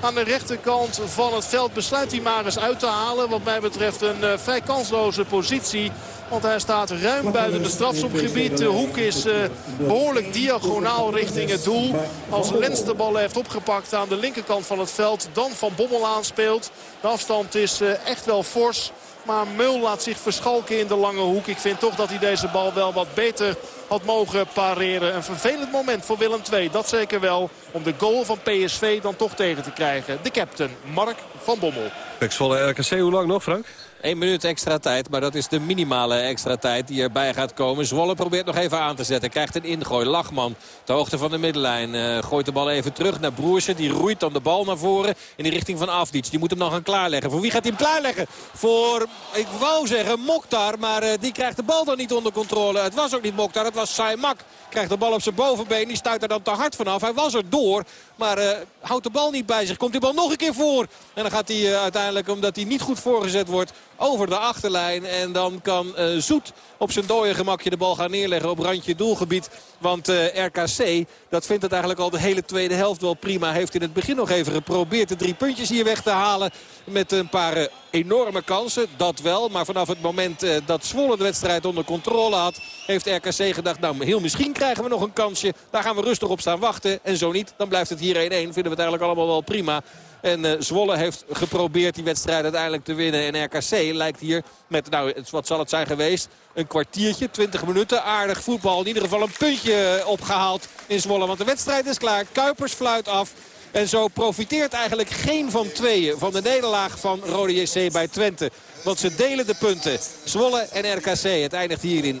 Aan de rechterkant van het veld besluit hij maar eens uit te halen. Wat mij betreft een uh, vrij kansloze positie. Want hij staat ruim buiten het strafschopgebied. De hoek is uh, behoorlijk diagonaal richting het doel. Als Lens de bal heeft opgepakt aan de linkerkant van het veld. Dan Van Bommel aanspeelt. De afstand is uh, echt wel fors. Maar Meul laat zich verschalken in de lange hoek. Ik vind toch dat hij deze bal wel wat beter had mogen pareren. Een vervelend moment voor Willem II. Dat zeker wel om de goal van PSV dan toch tegen te krijgen. De captain Mark van Bommel. Pexvolle RKC, hoe lang nog Frank? 1 minuut extra tijd, maar dat is de minimale extra tijd die erbij gaat komen. Zwolle probeert nog even aan te zetten. Krijgt een ingooi. Lachman, de hoogte van de middenlijn. Uh, gooit de bal even terug naar Broersen. Die roeit dan de bal naar voren in de richting van Afdic. Die moet hem nog gaan klaarleggen. Voor wie gaat hij hem klaarleggen? Voor, ik wou zeggen, Mokhtar. Maar uh, die krijgt de bal dan niet onder controle. Het was ook niet Mokhtar, het was Saimak. Krijgt de bal op zijn bovenbeen. Die stuit er dan te hard vanaf. Hij was er door. Maar uh, houdt de bal niet bij zich. Komt die bal nog een keer voor. En dan gaat hij uh, uiteindelijk, omdat hij niet goed voorgezet wordt, over de achterlijn. En dan kan uh, Zoet op zijn dode gemakje de bal gaan neerleggen op randje doelgebied. Want RKC, dat vindt het eigenlijk al de hele tweede helft wel prima. Heeft in het begin nog even geprobeerd de drie puntjes hier weg te halen. Met een paar enorme kansen, dat wel. Maar vanaf het moment dat Zwolle de wedstrijd onder controle had... heeft RKC gedacht, nou heel misschien krijgen we nog een kansje. Daar gaan we rustig op staan wachten. En zo niet, dan blijft het hier 1-1. Vinden we het eigenlijk allemaal wel prima. En uh, Zwolle heeft geprobeerd die wedstrijd uiteindelijk te winnen. En RKC lijkt hier met, nou wat zal het zijn geweest, een kwartiertje, 20 minuten. Aardig voetbal, in ieder geval een puntje opgehaald in Zwolle. Want de wedstrijd is klaar, Kuipers fluit af. En zo profiteert eigenlijk geen van tweeën van de nederlaag van Rode JC bij Twente. Want ze delen de punten. Zwolle en RKC. Het eindigt hier in 1-1.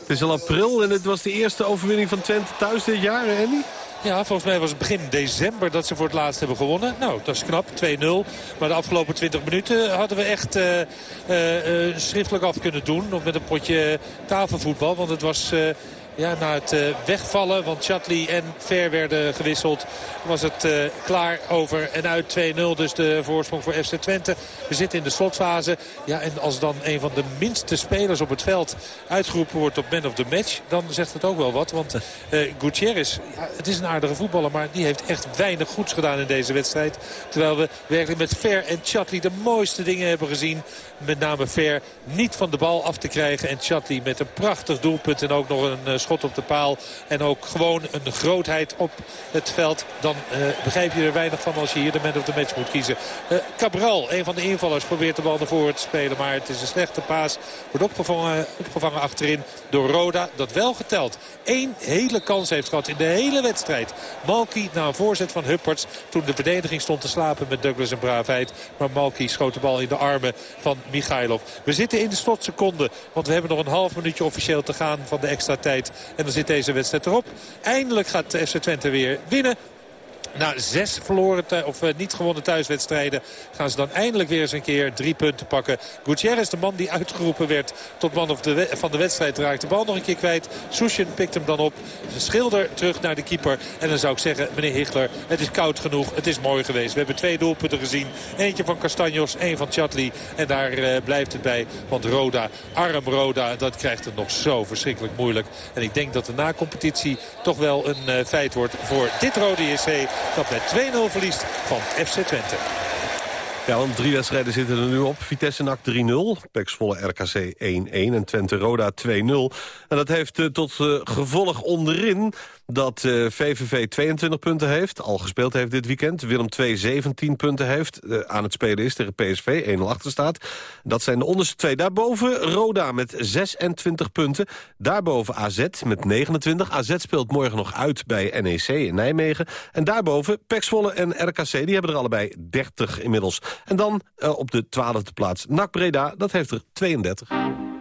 Het is al april en het was de eerste overwinning van Twente thuis dit jaar, Andy? Ja, volgens mij was het begin december dat ze voor het laatst hebben gewonnen. Nou, dat is knap, 2-0. Maar de afgelopen 20 minuten hadden we echt uh, uh, schriftelijk af kunnen doen. Nog met een potje tafelvoetbal. Want het was ja, na het uh, wegvallen, want Chatley en Ver werden gewisseld, was het uh, klaar over en uit 2-0. Dus de voorsprong voor FC Twente. We zitten in de slotfase. Ja, en als dan een van de minste spelers op het veld uitgeroepen wordt op man of the match, dan zegt het ook wel wat. Want uh, Gutierrez, het is een aardige voetballer, maar die heeft echt weinig goeds gedaan in deze wedstrijd. Terwijl we werkelijk met Ver en Chatley de mooiste dingen hebben gezien. Met name Ver niet van de bal af te krijgen. En Chatley met een prachtig doelpunt en ook nog een schot op de paal. En ook gewoon een grootheid op het veld. Dan uh, begrijp je er weinig van als je hier de man of the match moet kiezen. Uh, Cabral, een van de invallers, probeert de bal naar voren te spelen. Maar het is een slechte paas. Wordt opgevangen, opgevangen achterin door Roda. Dat wel geteld. Eén hele kans heeft gehad in de hele wedstrijd. Malky na een voorzet van Hupperts. Toen de verdediging stond te slapen met Douglas en Braafheid. Maar Malky schoot de bal in de armen van Michailov. We zitten in de slotseconde. Want we hebben nog een half minuutje officieel te gaan van de extra tijd. En dan zit deze wedstrijd erop. Eindelijk gaat FC Twente weer winnen. Na zes verloren of uh, niet gewonnen thuiswedstrijden gaan ze dan eindelijk weer eens een keer drie punten pakken. Gutierrez, de man die uitgeroepen werd tot man of de van de wedstrijd, raakt de bal nog een keer kwijt. Sushin pikt hem dan op. Schilder terug naar de keeper. En dan zou ik zeggen, meneer Hichler, het is koud genoeg. Het is mooi geweest. We hebben twee doelpunten gezien. Eentje van Castanjos, één van Chatley. En daar uh, blijft het bij. Want Roda, arm Roda, dat krijgt het nog zo verschrikkelijk moeilijk. En ik denk dat de na-competitie toch wel een uh, feit wordt voor dit Rode JC dat met 2-0 verliest van FC Twente. Ja, want drie wedstrijden zitten er nu op. Vitesse NAC 3-0, Pek Zwolle RKC 1-1 en Twente Roda 2-0. En dat heeft uh, tot uh, gevolg onderin dat VVV 22 punten heeft. Al gespeeld heeft dit weekend. Willem 2 17 punten heeft. aan het spelen is tegen PSV, 1-0 achter staat. Dat zijn de onderste twee. Daarboven Roda met 26 punten. Daarboven AZ met 29. AZ speelt morgen nog uit bij NEC in Nijmegen. En daarboven Pek en RKC, die hebben er allebei 30 inmiddels. En dan uh, op de twaalfde plaats NAC Breda, dat heeft er 32.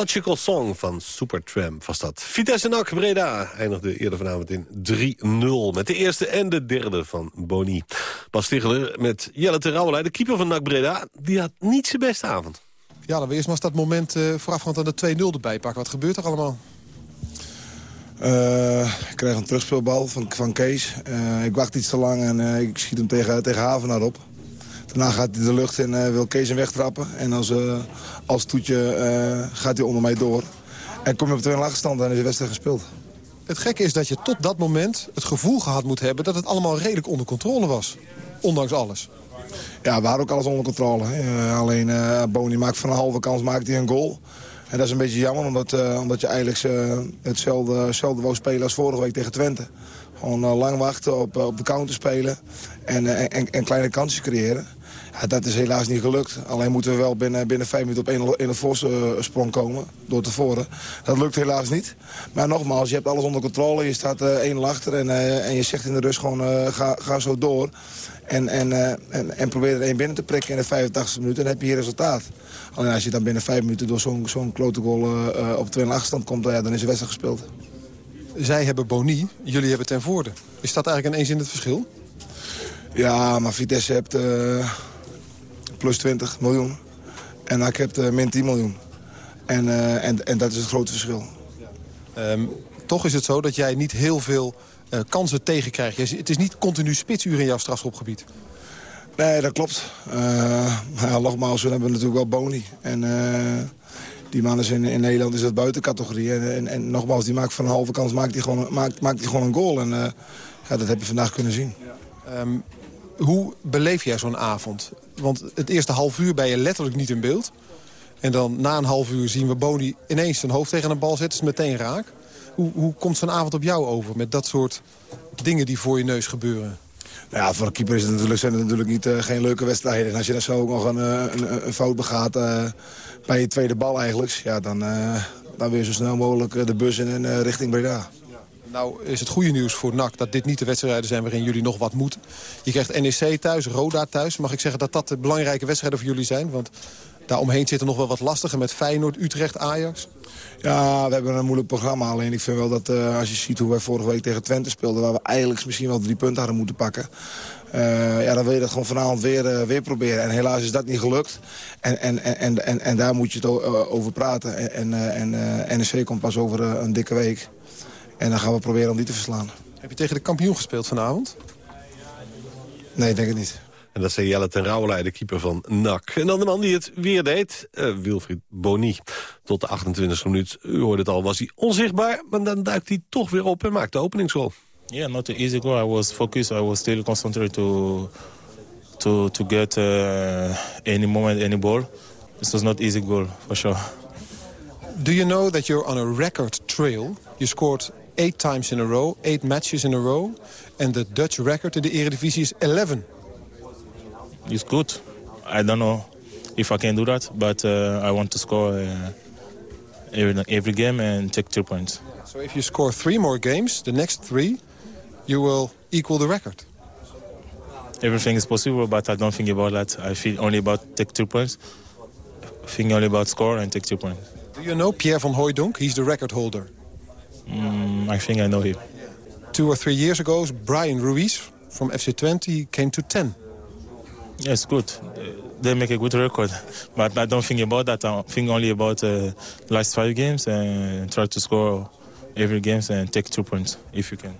Logical Song van Supertramp was dat. Vitesse NAC Breda eindigde eerder vanavond in 3-0. Met de eerste en de derde van Boni. Bas Stigler met Jelle Terouwelij, de keeper van NAC Breda... die had niet zijn beste avond. Ja, dan we eerst maar eens dat moment uh, voorafgaand aan de 2-0 erbij pakken. Wat gebeurt er allemaal? Uh, ik krijg een terugspeelbal van, van Kees. Uh, ik wacht iets te lang en uh, ik schiet hem tegen, tegen Havenaar op. Daarna gaat hij de lucht in en wil Kees hem wegtrappen. En als, als toetje gaat hij onder mij door. En kom je op 2 achterstand en is de wedstrijd gespeeld. Het gekke is dat je tot dat moment het gevoel gehad moet hebben... dat het allemaal redelijk onder controle was. Ondanks alles. Ja, we hadden ook alles onder controle. alleen Boni maakt van een halve kans maakt hij een goal. En dat is een beetje jammer, omdat, uh, omdat je eigenlijk uh, hetzelfde, hetzelfde wou spelen als vorige week tegen Twente. Gewoon uh, lang wachten, op, op de counter spelen en, en, en kleine kansjes creëren. Ja, dat is helaas niet gelukt. Alleen moeten we wel binnen, binnen vijf minuten op 1 een voorsprong komen. Door tevoren. Dat lukt helaas niet. Maar nogmaals, je hebt alles onder controle. Je staat 1 achter en, en je zegt in de rust gewoon ga, ga zo door. En, en, en, en probeer er één binnen te prikken in de 85e minuut. En dan heb je hier resultaat. Alleen als je dan binnen vijf minuten door zo'n zo'n klote goal uh, op 2 achterstand komt, ja, dan is de wedstrijd gespeeld. Zij hebben Boni, jullie hebben ten voorde. Is dat eigenlijk een eens in het verschil? Ja, maar Vitesse hebt uh, plus 20 miljoen. En ik heb uh, min 10 miljoen. En, uh, en, en dat is het grote verschil. Um, toch is het zo dat jij niet heel veel kansen tegenkrijgt. Het is niet continu spitsuur in jouw strafschopgebied. Nee, dat klopt. Uh, ja, nogmaals, we hebben natuurlijk wel Boni. En die man is in, in Nederland is dat buitencategorie. En, en, en, nogmaals, die maakt van een halve kans maakt hij gewoon, maakt, maakt gewoon een goal. En ja, dat heb je vandaag kunnen zien. Um, hoe beleef jij zo'n avond? Want het eerste half uur ben je letterlijk niet in beeld. En dan na een half uur zien we Boni ineens zijn hoofd tegen een bal zetten. is meteen raak. Hoe, hoe komt zo'n avond op jou over met dat soort dingen die voor je neus gebeuren? Ja, voor een keeper is het natuurlijk, zijn het natuurlijk niet, uh, geen leuke wedstrijden. En als je dan zo ook nog een, een, een fout begaat uh, bij je tweede bal eigenlijk... Ja, dan, uh, dan weer zo snel mogelijk de bus in en richting Breda. Nou is het goede nieuws voor NAC dat dit niet de wedstrijden zijn waarin jullie nog wat moeten. Je krijgt NEC thuis, Roda thuis. Mag ik zeggen dat dat de belangrijke wedstrijden voor jullie zijn? Want daaromheen zitten nog wel wat lastige met Feyenoord, Utrecht, Ajax. Ja, we hebben een moeilijk programma. Alleen ik vind wel dat uh, als je ziet hoe wij vorige week tegen Twente speelden... waar we eigenlijk misschien wel drie punten hadden moeten pakken... Uh, ja, dan wil je dat gewoon vanavond weer, uh, weer proberen. En helaas is dat niet gelukt. En, en, en, en, en daar moet je het over praten. En, en NEC komt pas over een dikke week. En dan gaan we proberen om die te verslaan. Heb je tegen de kampioen gespeeld vanavond? Nee, denk ik niet. En dat zei Jelle ten Rauwelij, de keeper van NAC. En dan de man die het weer deed, uh, Wilfried Boni. Tot de 28e minuut, u hoorde het al, was hij onzichtbaar. Maar dan duikt hij toch weer op en maakt de openingsgoal. Yeah, not an easy goal. I was focused. I was still concentrated to to to get uh, any moment, any ball. This was not easy goal for sure. Do you know that you're on a record trail? You scored eight times in a row, eight matches in a row. And the Dutch record in the Eredivisie is 11. It's good. I don't know if I can do that, but uh, I want to score uh, every, every game and take two points. So if you score three more games, the next three, you will equal the record. Everything is possible, but I don't think about that. I feel only about take two points. Think only about score and take two points. Do you know Pierre van Hooijdonk? He's the record holder. Mm, I think I know him. Two or three years ago, Brian Ruiz from FC Twente came to 10. Yes, good. They make a good record. But I don't think about that. I think only about uh, last five games and try to score every game and take two points if you can.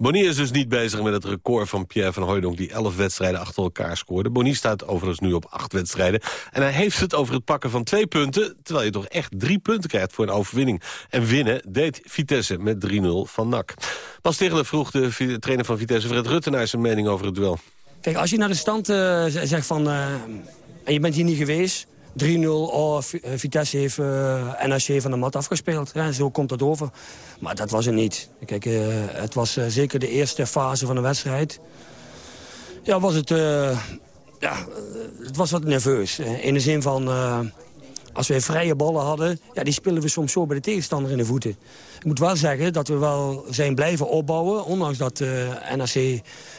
Bonnie is dus niet bezig met het record van Pierre van Hooijdonk... die elf wedstrijden achter elkaar scoorde. Bonnie staat overigens nu op acht wedstrijden. En hij heeft het over het pakken van twee punten... terwijl je toch echt drie punten krijgt voor een overwinning. En winnen deed Vitesse met 3-0 van NAC. Pas Tegeler vroeg de trainer van Vitesse... Fred Rutte naar zijn mening over het duel. Kijk, als je naar de stand uh, zegt van... Uh, en je bent hier niet geweest... 3-0, oh, Vitesse heeft uh, NAC van de mat afgespeeld. Ja, zo komt dat over. Maar dat was het niet. Kijk, uh, het was uh, zeker de eerste fase van de wedstrijd. Ja, was het... ja, het was wat nerveus. In de zin van... als we vrije ballen hadden... Ja, die spelen we soms zo bij de tegenstander in de voeten. Ik moet wel zeggen dat we wel zijn blijven opbouwen. Ondanks dat NAC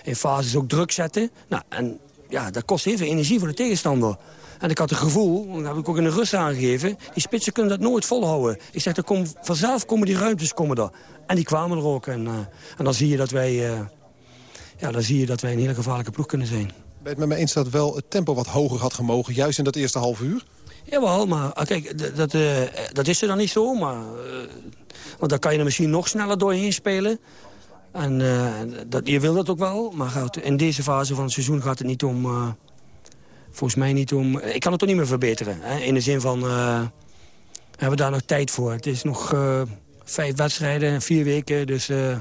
in fases ook druk zetten. Nou, en ja, dat kost veel energie voor de tegenstander. En ik had het gevoel, dat heb ik ook in de rust aangegeven... die spitsen kunnen dat nooit volhouden. Ik zeg, er kom, vanzelf komen die ruimtes komen er. En die kwamen er ook. En, en dan zie je dat wij... ja, dan zie je dat wij een hele gevaarlijke ploeg kunnen zijn. Ben je het met mij eens dat wel het tempo wat hoger had gemogen... juist in dat eerste half uur? Jawel, maar ah, kijk, dat, dat is er dan niet zo. Maar, want dan kan je er misschien nog sneller doorheen spelen. En dat, je wil dat ook wel. Maar in deze fase van het seizoen gaat het niet om volgens mij niet om... Ik kan het toch niet meer verbeteren. Hè? In de zin van, uh, hebben we daar nog tijd voor. Het is nog uh, vijf wedstrijden, vier weken. Dus uh,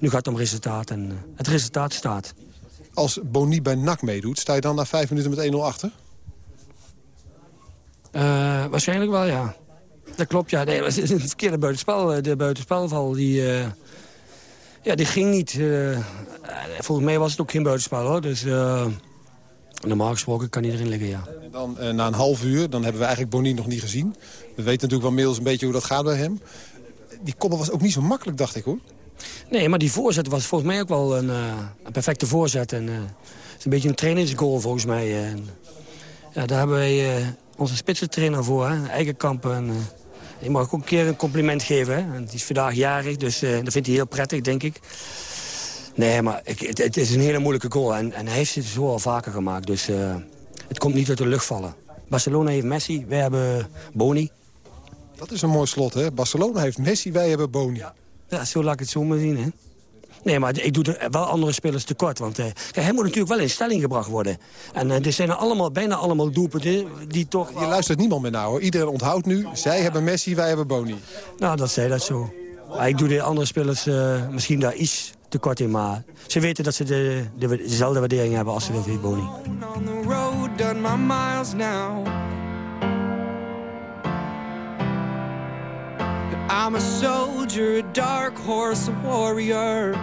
nu gaat het om resultaat. En het resultaat staat. Als Boni bij NAC meedoet, sta je dan na vijf minuten met 1-0 achter? waarschijnlijk wel, ja. Dat klopt, ja. Nee, het is een verkeerde buitenspel. De buitenspelval, die, ja, die ging niet. volgens mij was het ook geen buitenspel, hoor. Dus... Normaal gesproken kan erin liggen, ja. En dan uh, na een half uur, dan hebben we eigenlijk Boni nog niet gezien. We weten natuurlijk wel inmiddels een beetje hoe dat gaat bij hem. Die koppel was ook niet zo makkelijk, dacht ik, hoor. Nee, maar die voorzet was volgens mij ook wel een, uh, een perfecte voorzet. En, uh, het is een beetje een trainingsgoal, volgens mij. En, ja, daar hebben wij onze spitsentrainer voor, hè, Eikenkamp. En, je mag ook een keer een compliment geven. Hè. Die is vandaag jarig, dus dat vindt hij heel prettig, denk ik. Nee, maar ik, het, het, is een hele moeilijke goal. En, en hij heeft het zo al vaker gemaakt. Dus uh, het komt niet uit de lucht vallen. Barcelona heeft Messi, wij hebben Boni. Dat is een mooi slot, hè? Barcelona heeft Messi, wij hebben Boni. Ja, ja zo laat ik het zo maar zien, hè? Nee, maar ik doe er wel andere spelers tekort. Want uh, hij moet natuurlijk wel in stelling gebracht worden. En uh, er zijn er allemaal, bijna allemaal doelpunten die toch... Je luistert niemand meer naar, hoor. Iedereen onthoudt nu, zij hebben Messi, wij hebben Boni. Nou, dat zei dat zo. Maar ik doe de andere spelers uh, misschien daar iets tekort in. Maar ze weten dat ze de, de, dezelfde waardering hebben als ze willen Boni. I'm a soldier, a dark horse, a warrior.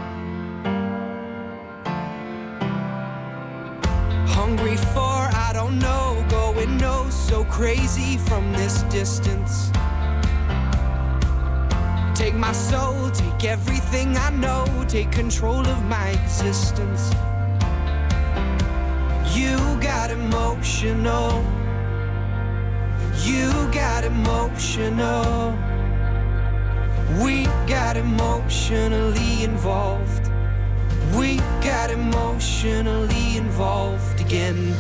Hungry for, I don't know, going no so crazy from this distance. Take my soul, take everything I know, take control of my existence. You got emotional. You got emotional. We got emotionally involved. We got emotionally involved again.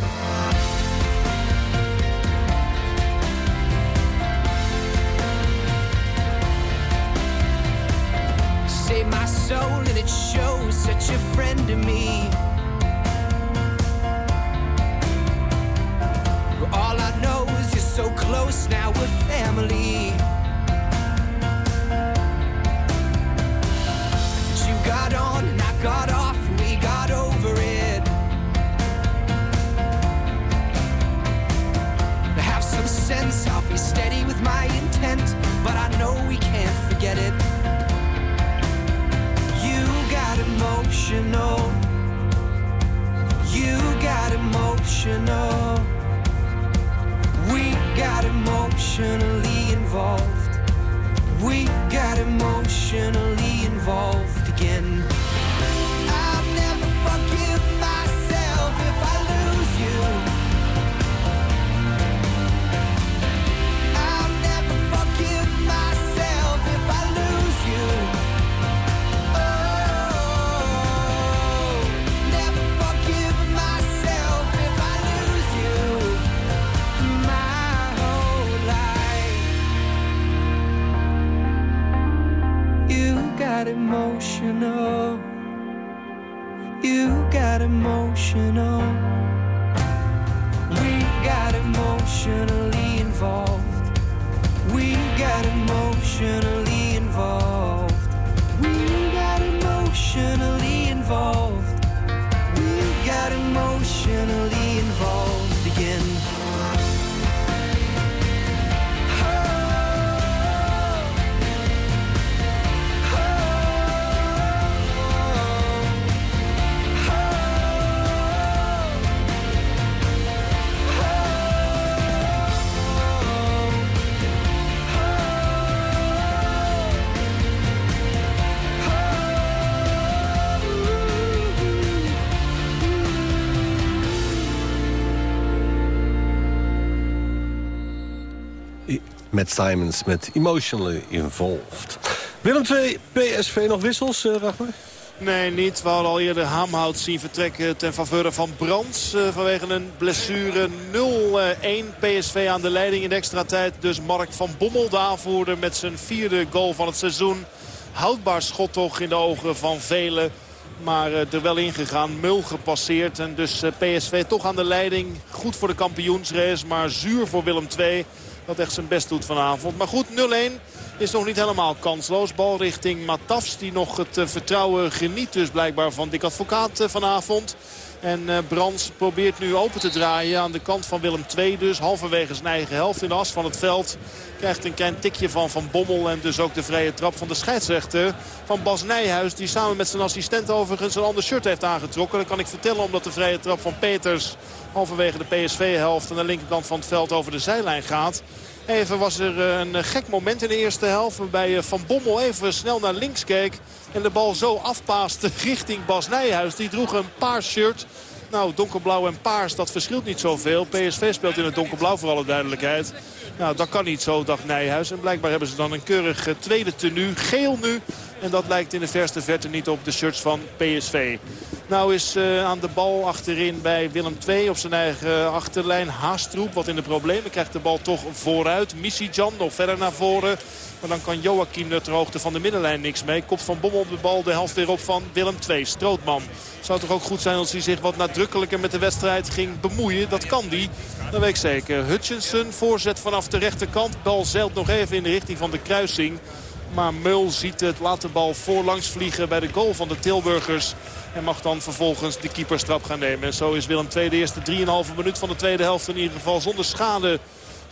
Such a friend to me. All I know is you're so close now, we're family. Matt Simons met Emotionally Involved. Willem 2, PSV nog wissels, uh, Ragnar? Nee, niet. We hadden al eerder Hamhout zien vertrekken ten faveur van Brands. Uh, vanwege een blessure 0-1 PSV aan de leiding in de extra tijd. Dus Mark van Bommel de aanvoerder met zijn vierde goal van het seizoen. Houdbaar schot toch in de ogen van velen. Maar uh, er wel ingegaan. Mul gepasseerd. En dus PSV toch aan de leiding. Goed voor de kampioensrace. Maar zuur voor Willem II. Dat echt zijn best doet vanavond. Maar goed, 0-1 is nog niet helemaal kansloos. Bal richting Matafs die nog het uh, vertrouwen geniet dus blijkbaar van Dick Advocaat uh, vanavond. En uh, Brands probeert nu open te draaien aan de kant van Willem II dus. Halverwege zijn eigen helft in de as van het veld. Krijgt een klein tikje van Van Bommel en dus ook de vrije trap van de scheidsrechter. Van Bas Nijhuis die samen met zijn assistent overigens een ander shirt heeft aangetrokken. Dat kan ik vertellen omdat de vrije trap van Peters halverwege de PSV-helft aan de linkerkant van het veld over de zijlijn gaat. Even was er een gek moment in de eerste helft. Waarbij Van Bommel even snel naar links keek. En de bal zo afpaaste richting Bas Nijhuis. Die droeg een paars shirt. Nou, donkerblauw en paars, dat verschilt niet zoveel. PSV speelt in het donkerblauw voor alle duidelijkheid. Nou, dat kan niet zo, dacht Nijhuis. En blijkbaar hebben ze dan een keurig tweede tenue. Geel nu. En dat lijkt in de verste verte niet op de shirts van PSV. Nou is uh, aan de bal achterin bij Willem II op zijn eigen achterlijn Haastroep. Wat in de problemen krijgt de bal toch vooruit. Jan nog verder naar voren. Maar dan kan Joachim ter hoogte van de middenlijn niks mee. Kopt van Bommel de bal de helft weer op van Willem II. Strootman. Zou toch ook goed zijn als hij zich wat nadrukkelijker met de wedstrijd ging bemoeien. Dat kan die. Dat weet ik zeker. Hutchinson voorzet vanaf de rechterkant. Bal zeilt nog even in de richting van de kruising. Maar Mul ziet het, laat de bal voorlangs vliegen bij de goal van de Tilburgers. En mag dan vervolgens de keeperstrap gaan nemen. En zo is Willem II de eerste 3,5 minuut van de tweede helft in ieder geval zonder schade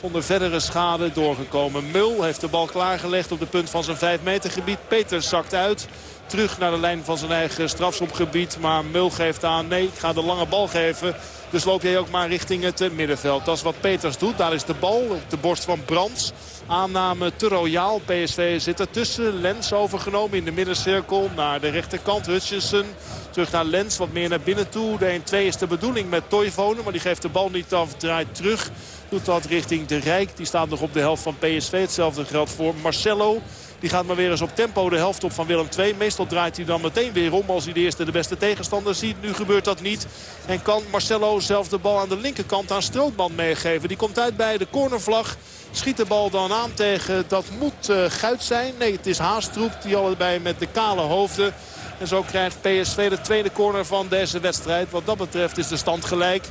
zonder verdere schade doorgekomen. Mul heeft de bal klaargelegd op de punt van zijn 5 meter gebied. Peter zakt uit. Terug naar de lijn van zijn eigen strafschopgebied. Maar Mul geeft aan, nee, ik ga de lange bal geven. Dus loop jij ook maar richting het middenveld. Dat is wat Peters doet. Daar is de bal op de borst van Brands. Aanname te royaal. PSV zit ertussen. Lens overgenomen in de middencirkel. Naar de rechterkant. Hutchinson terug naar Lens. Wat meer naar binnen toe. De 1-2 is de bedoeling met Toivonen. Maar die geeft de bal niet af. Draait terug. Doet dat richting de Rijk. Die staat nog op de helft van PSV. Hetzelfde geldt voor Marcelo. Die gaat maar weer eens op tempo de helft op van Willem II. Meestal draait hij dan meteen weer om als hij de eerste de beste tegenstander ziet. Nu gebeurt dat niet. En kan Marcelo zelf de bal aan de linkerkant aan Strootman meegeven. Die komt uit bij de cornervlag. Schiet de bal dan aan tegen, dat moet uh, Guit zijn. Nee, het is Haastroep die allebei met de kale hoofden. En zo krijgt PSV de tweede corner van deze wedstrijd. Wat dat betreft is de stand gelijk.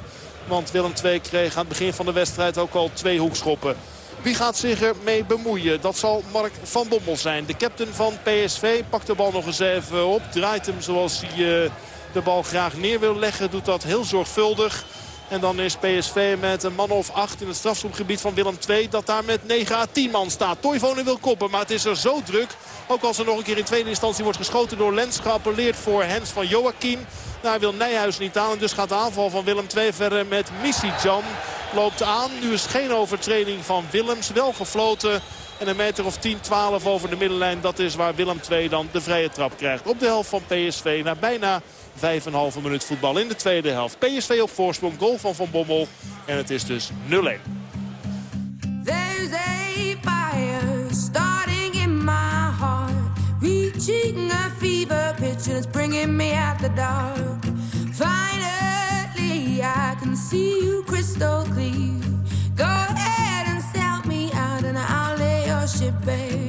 Want Willem II kreeg aan het begin van de wedstrijd ook al twee hoekschoppen. Wie gaat zich ermee bemoeien? Dat zal Mark van Bommel zijn. De captain van PSV pakt de bal nog eens even op. Draait hem zoals hij uh, de bal graag neer wil leggen. Doet dat heel zorgvuldig. En dan is PSV met een man of acht in het strafschopgebied van Willem II. Dat daar met 9 à 10 man staat. Toivonen wil koppen, maar het is er zo druk. Ook als er nog een keer in tweede instantie wordt geschoten door Lens. Geappelleerd voor Hens van Joachim. Daar wil Nijhuis niet aan. En dus gaat de aanval van Willem II verder met Jan Loopt aan. Nu is geen overtreding van Willems. Wel gefloten. En een meter of 10, 12 over de middenlijn. Dat is waar Willem II dan de vrije trap krijgt. Op de helft van PSV. Na bijna 5,5 minuut voetbal in de tweede helft. PSV op voorsprong. Goal van Van Bommel. En het is dus 0-1. There's a fire starting in my heart. Reaching a fever pitch and it's bringing me out the dark. Finally I can see you crystal clear. Go ahead and sell me out and I'll lay your ship bare.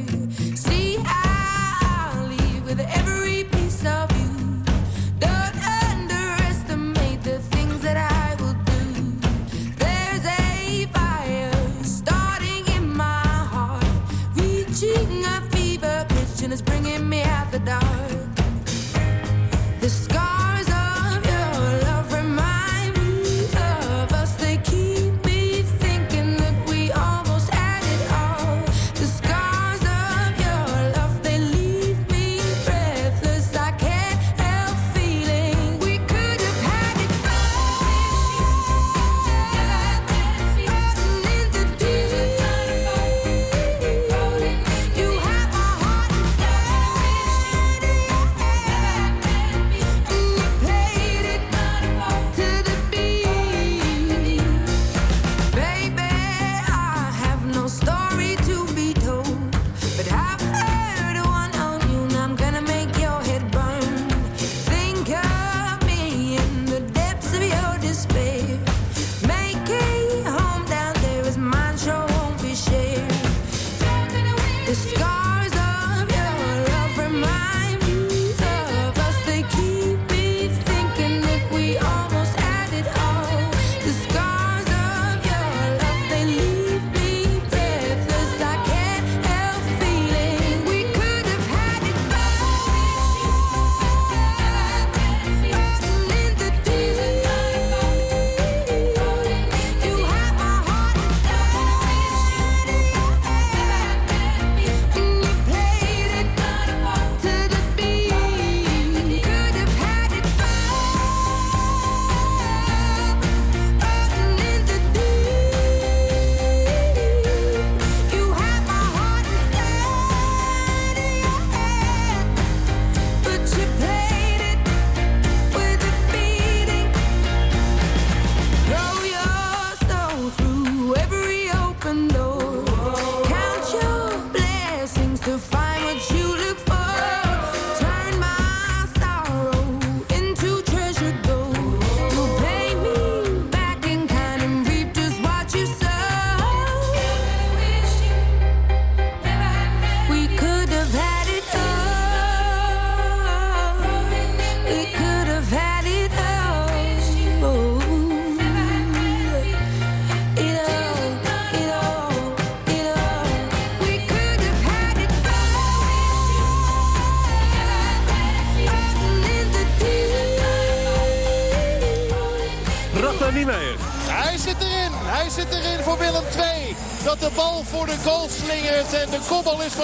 the dark.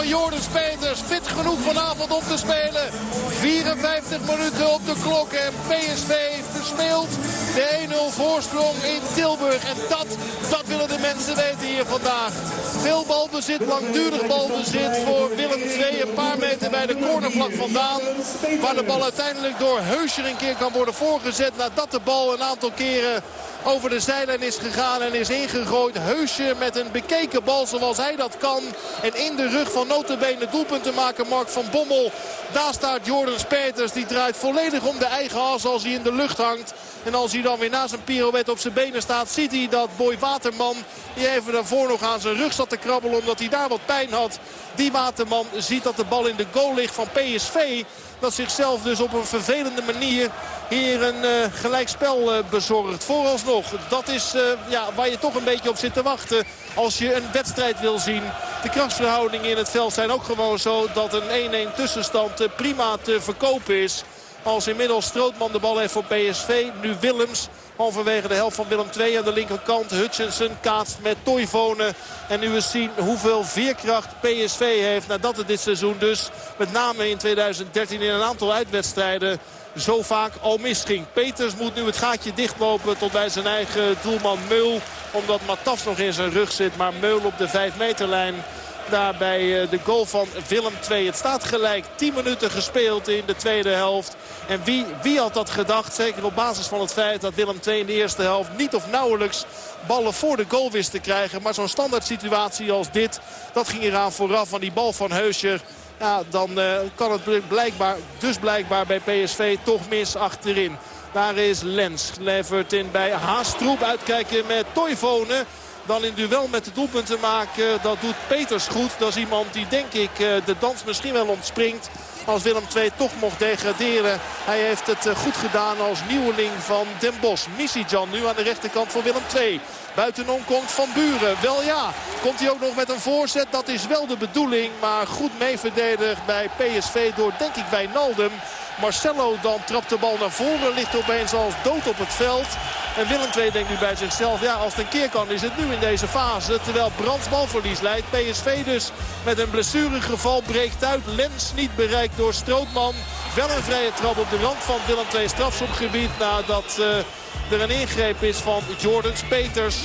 Jordan Peters. Fit genoeg vanavond om te spelen. 54 minuten op de klok. En PSV verspeelt de 1-0 voorsprong in Tilburg. En dat, dat willen de mensen weten hier vandaag. Veel balbezit, langdurig balbezit voor Willem II. Een paar meter bij de cornervlak vandaan. Waar de bal uiteindelijk door Heuscher een keer kan worden voorgezet. Nadat de bal een aantal keren over de zijlijn is gegaan en is ingegooid. Heusje met een bekeken bal zoals hij dat kan. En in de rug van notabene doelpunten maken Mark van Bommel. Daar staat Jordan Peters. Die draait volledig om de eigen as als hij in de lucht hangt. En als hij dan weer na zijn pirouette op zijn benen staat... ziet hij dat Boy Waterman, die even daarvoor nog aan zijn rug zat te krabbelen... omdat hij daar wat pijn had. Die Waterman ziet dat de bal in de goal ligt van PSV dat zichzelf dus op een vervelende manier hier een uh, gelijkspel uh, bezorgt. Vooralsnog, dat is uh, ja, waar je toch een beetje op zit te wachten als je een wedstrijd wil zien. De krachtsverhoudingen in het veld zijn ook gewoon zo dat een 1-1 tussenstand prima te verkopen is. Als inmiddels Strootman de bal heeft voor PSV. Nu Willems halverwege de helft van Willem II aan de linkerkant. Hutchinson kaatst met Toivonen. En nu eens zien hoeveel veerkracht PSV heeft nadat het dit seizoen dus met name in 2013 in een aantal uitwedstrijden zo vaak al misging. Peters moet nu het gaatje dichtlopen tot bij zijn eigen doelman Meul. Omdat Matas nog in zijn rug zit. Maar Meul op de 5 meterlijn daar bij eh, de goal van Willem II. Het staat gelijk 10 minuten gespeeld in de tweede helft. En wie, wie had dat gedacht? Zeker op basis van het feit dat Willem II in de eerste helft niet of nauwelijks ballen voor de goal wist te krijgen. Maar zo'n standaard situatie als dit, dat ging eraan vooraf van die bal van Heuscher. Ja, dan uh, kan het blijkbaar, dus blijkbaar bij PSV toch mis achterin. Daar is Lens. Levert in bij Haastroep. Uitkijken met Toivonen dan in duel met de doelpunten maken. Dat doet Peters goed. Dat is iemand die denk ik eh, de dans misschien wel ontspringt. Als Willem II toch mocht degraderen. Hij heeft het eh, goed gedaan als nieuweling van Den Bosch. Jan nu aan de rechterkant voor Willem II. Buitenom komt Van Buren. Wel ja, komt hij ook nog met een voorzet. Dat is wel de bedoeling. Maar goed mee verdedigd bij PSV door denk ik Wijnaldum. Marcelo dan trapt de bal naar voren. Ligt opeens als dood op het veld. En Willem II denkt nu bij zichzelf, ja als het een keer kan is het nu in deze fase. Terwijl Brands balverlies leidt. PSV dus met een blessuregeval breekt uit. Lens niet bereikt door Strootman. Wel een vrije trap op de rand van Willem II strafschopgebied. Nadat uh, er een ingreep is van Jordan Peters.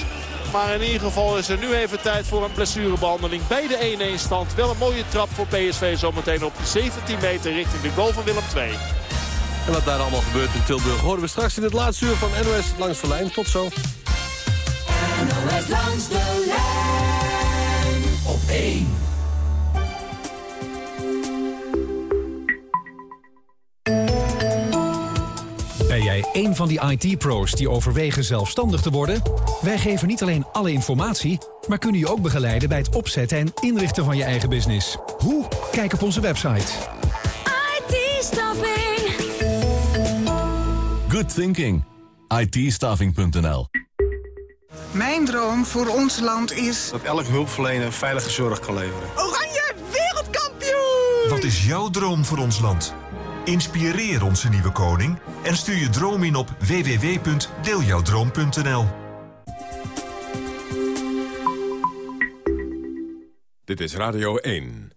Maar in ieder geval is er nu even tijd voor een blessurebehandeling bij de 1-1 stand. Wel een mooie trap voor PSV zometeen op 17 meter richting de goal van Willem II. En wat daar allemaal gebeurt in Tilburg horen we straks in het laatste uur van NOS Langs de Lijn. Tot zo. NOS Langs de Lijn op 1. Ben jij een van die IT-pro's die overwegen zelfstandig te worden? Wij geven niet alleen alle informatie, maar kunnen je ook begeleiden bij het opzetten en inrichten van je eigen business. Hoe? Kijk op onze website. IT-staffing. Good thinking. it Mijn droom voor ons land is... dat elk hulpverlener veilige zorg kan leveren. Oranje wereldkampioen! Wat is jouw droom voor ons land? Inspireer onze nieuwe koning en stuur je droom in op www.deeljouwdroom.nl. Dit is Radio 1.